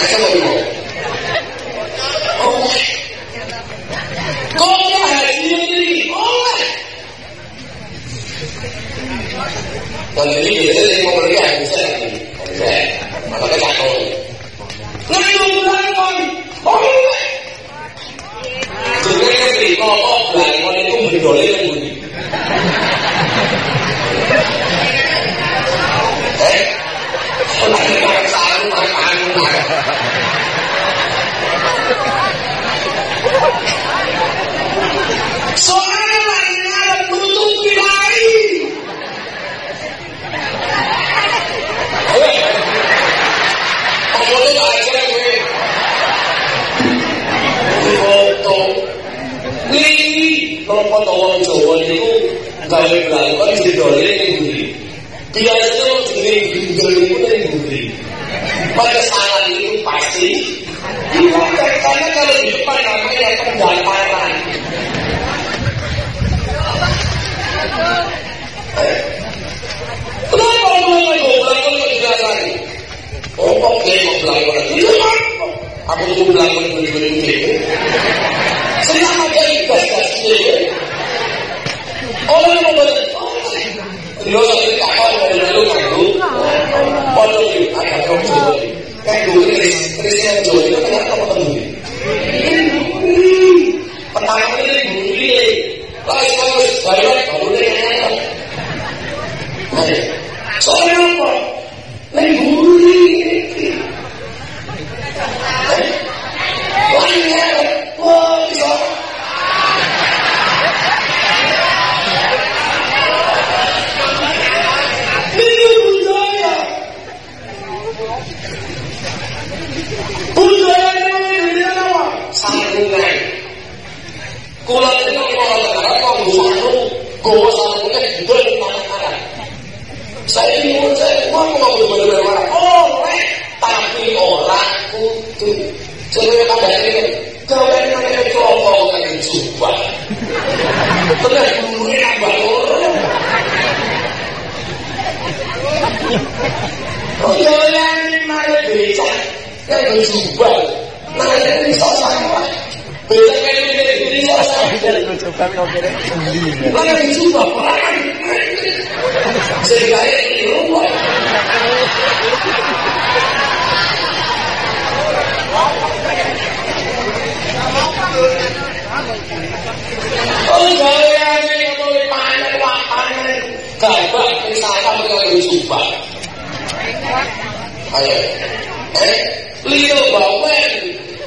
Saya mau ngomong. Oh, kok ya haji ini? Oh, Dan ini biasanya saya mau pergi aku bisa lagi. Bisa. Makanya cakap. Nggak bulan kon. Oh. Jadi kan beli kok bulan kon itu berdole yang bunyi. Eh? Gawe belakang jedole ning buri. Biasanya orang sendiri gendel itu dari buri. Pada itu pasti dipakai karena kalau di depan namanya pendataran. Kenapa orang yang goblok kok didasari? Oh, kok kayak mau belakang? Aku tuh belakang itu di Saya ada ikhlas kasih Orang yang mau Lo lagi kapal dari lalu kamu, kalau itu ada kamu kayak dulu Kristen Joy itu kenapa kamu temui? Pertama ini bumi, lalu kamu bayar baru dengan Soalnya apa? Nek buri Lainnya Wah bisa Ini budaya Budaya ini apa? Sambungan Kula itu kalau negara kalau sambung Gowa sambungnya juga di tangan saya ini mau saya mau ngomong bener-bener marah. Oh, tapi orang kudu. Jadi ada ini, kalian namanya kelompok kan jubah. Terus dulu nambah orang. Oh, kalian ini mana beca? Yang berjubah. Nah, ini sama. Beca kan ini ini sama. Coba kau kira beli. Mana berjubah? Mana? Sehingga ini rumah. Oh, kalian ini mau panen, wak panen. Gabah, misalkan mereka berjubah. Ayo. Eh, Leo bawen.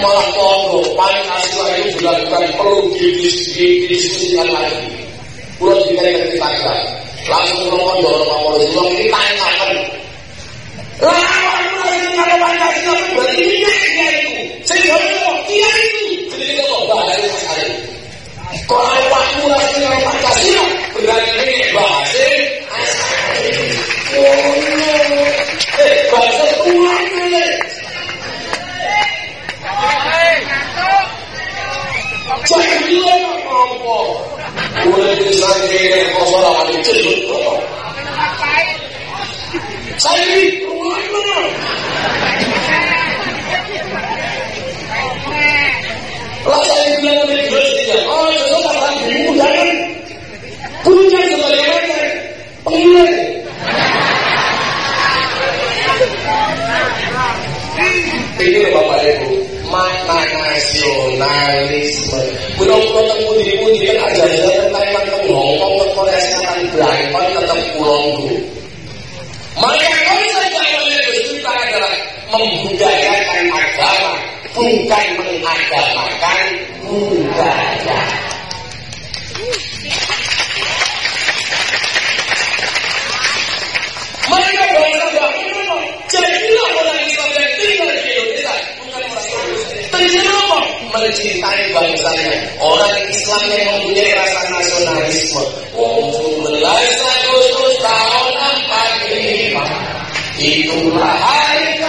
malah tonggo paling asu ini dilakukan perlu didiskusikan lagi. Kurang diberikan kita kita langsung ngomong bahwa Pak Polisi bilang ini tanya akan lawan lagi kalau Pancasila berarti ini dia itu. Sehingga ngomong oh, dia itu. Jadi kita mau bahas sekali kalau waktu kalau dengan Pancasila berarti ini bahas eh. Oh, iya. eh, bahasa Tuhan, eh. Mulai dari saya kira masalah ada itu. Saya ini Oh, Ibu, makna nasionalisme. Pulau-pulau temu di pun di aja tentang tentang Hongkong, tentang Korea Selatan, Belanda, tetap pulau dulu. Maka konsep kita adalah membudayakan agama, bukan mengagamakan budaya. Mereka bangsa bagaimana? Jadilah orang Islam yang tinggal di Indonesia, bukan orang Indonesia. Tentunya apa? Mencintai bangsanya. Orang Islam yang mempunyai rasa nasionalisme. Oh, 17 Agustus tahun 45. Itulah hari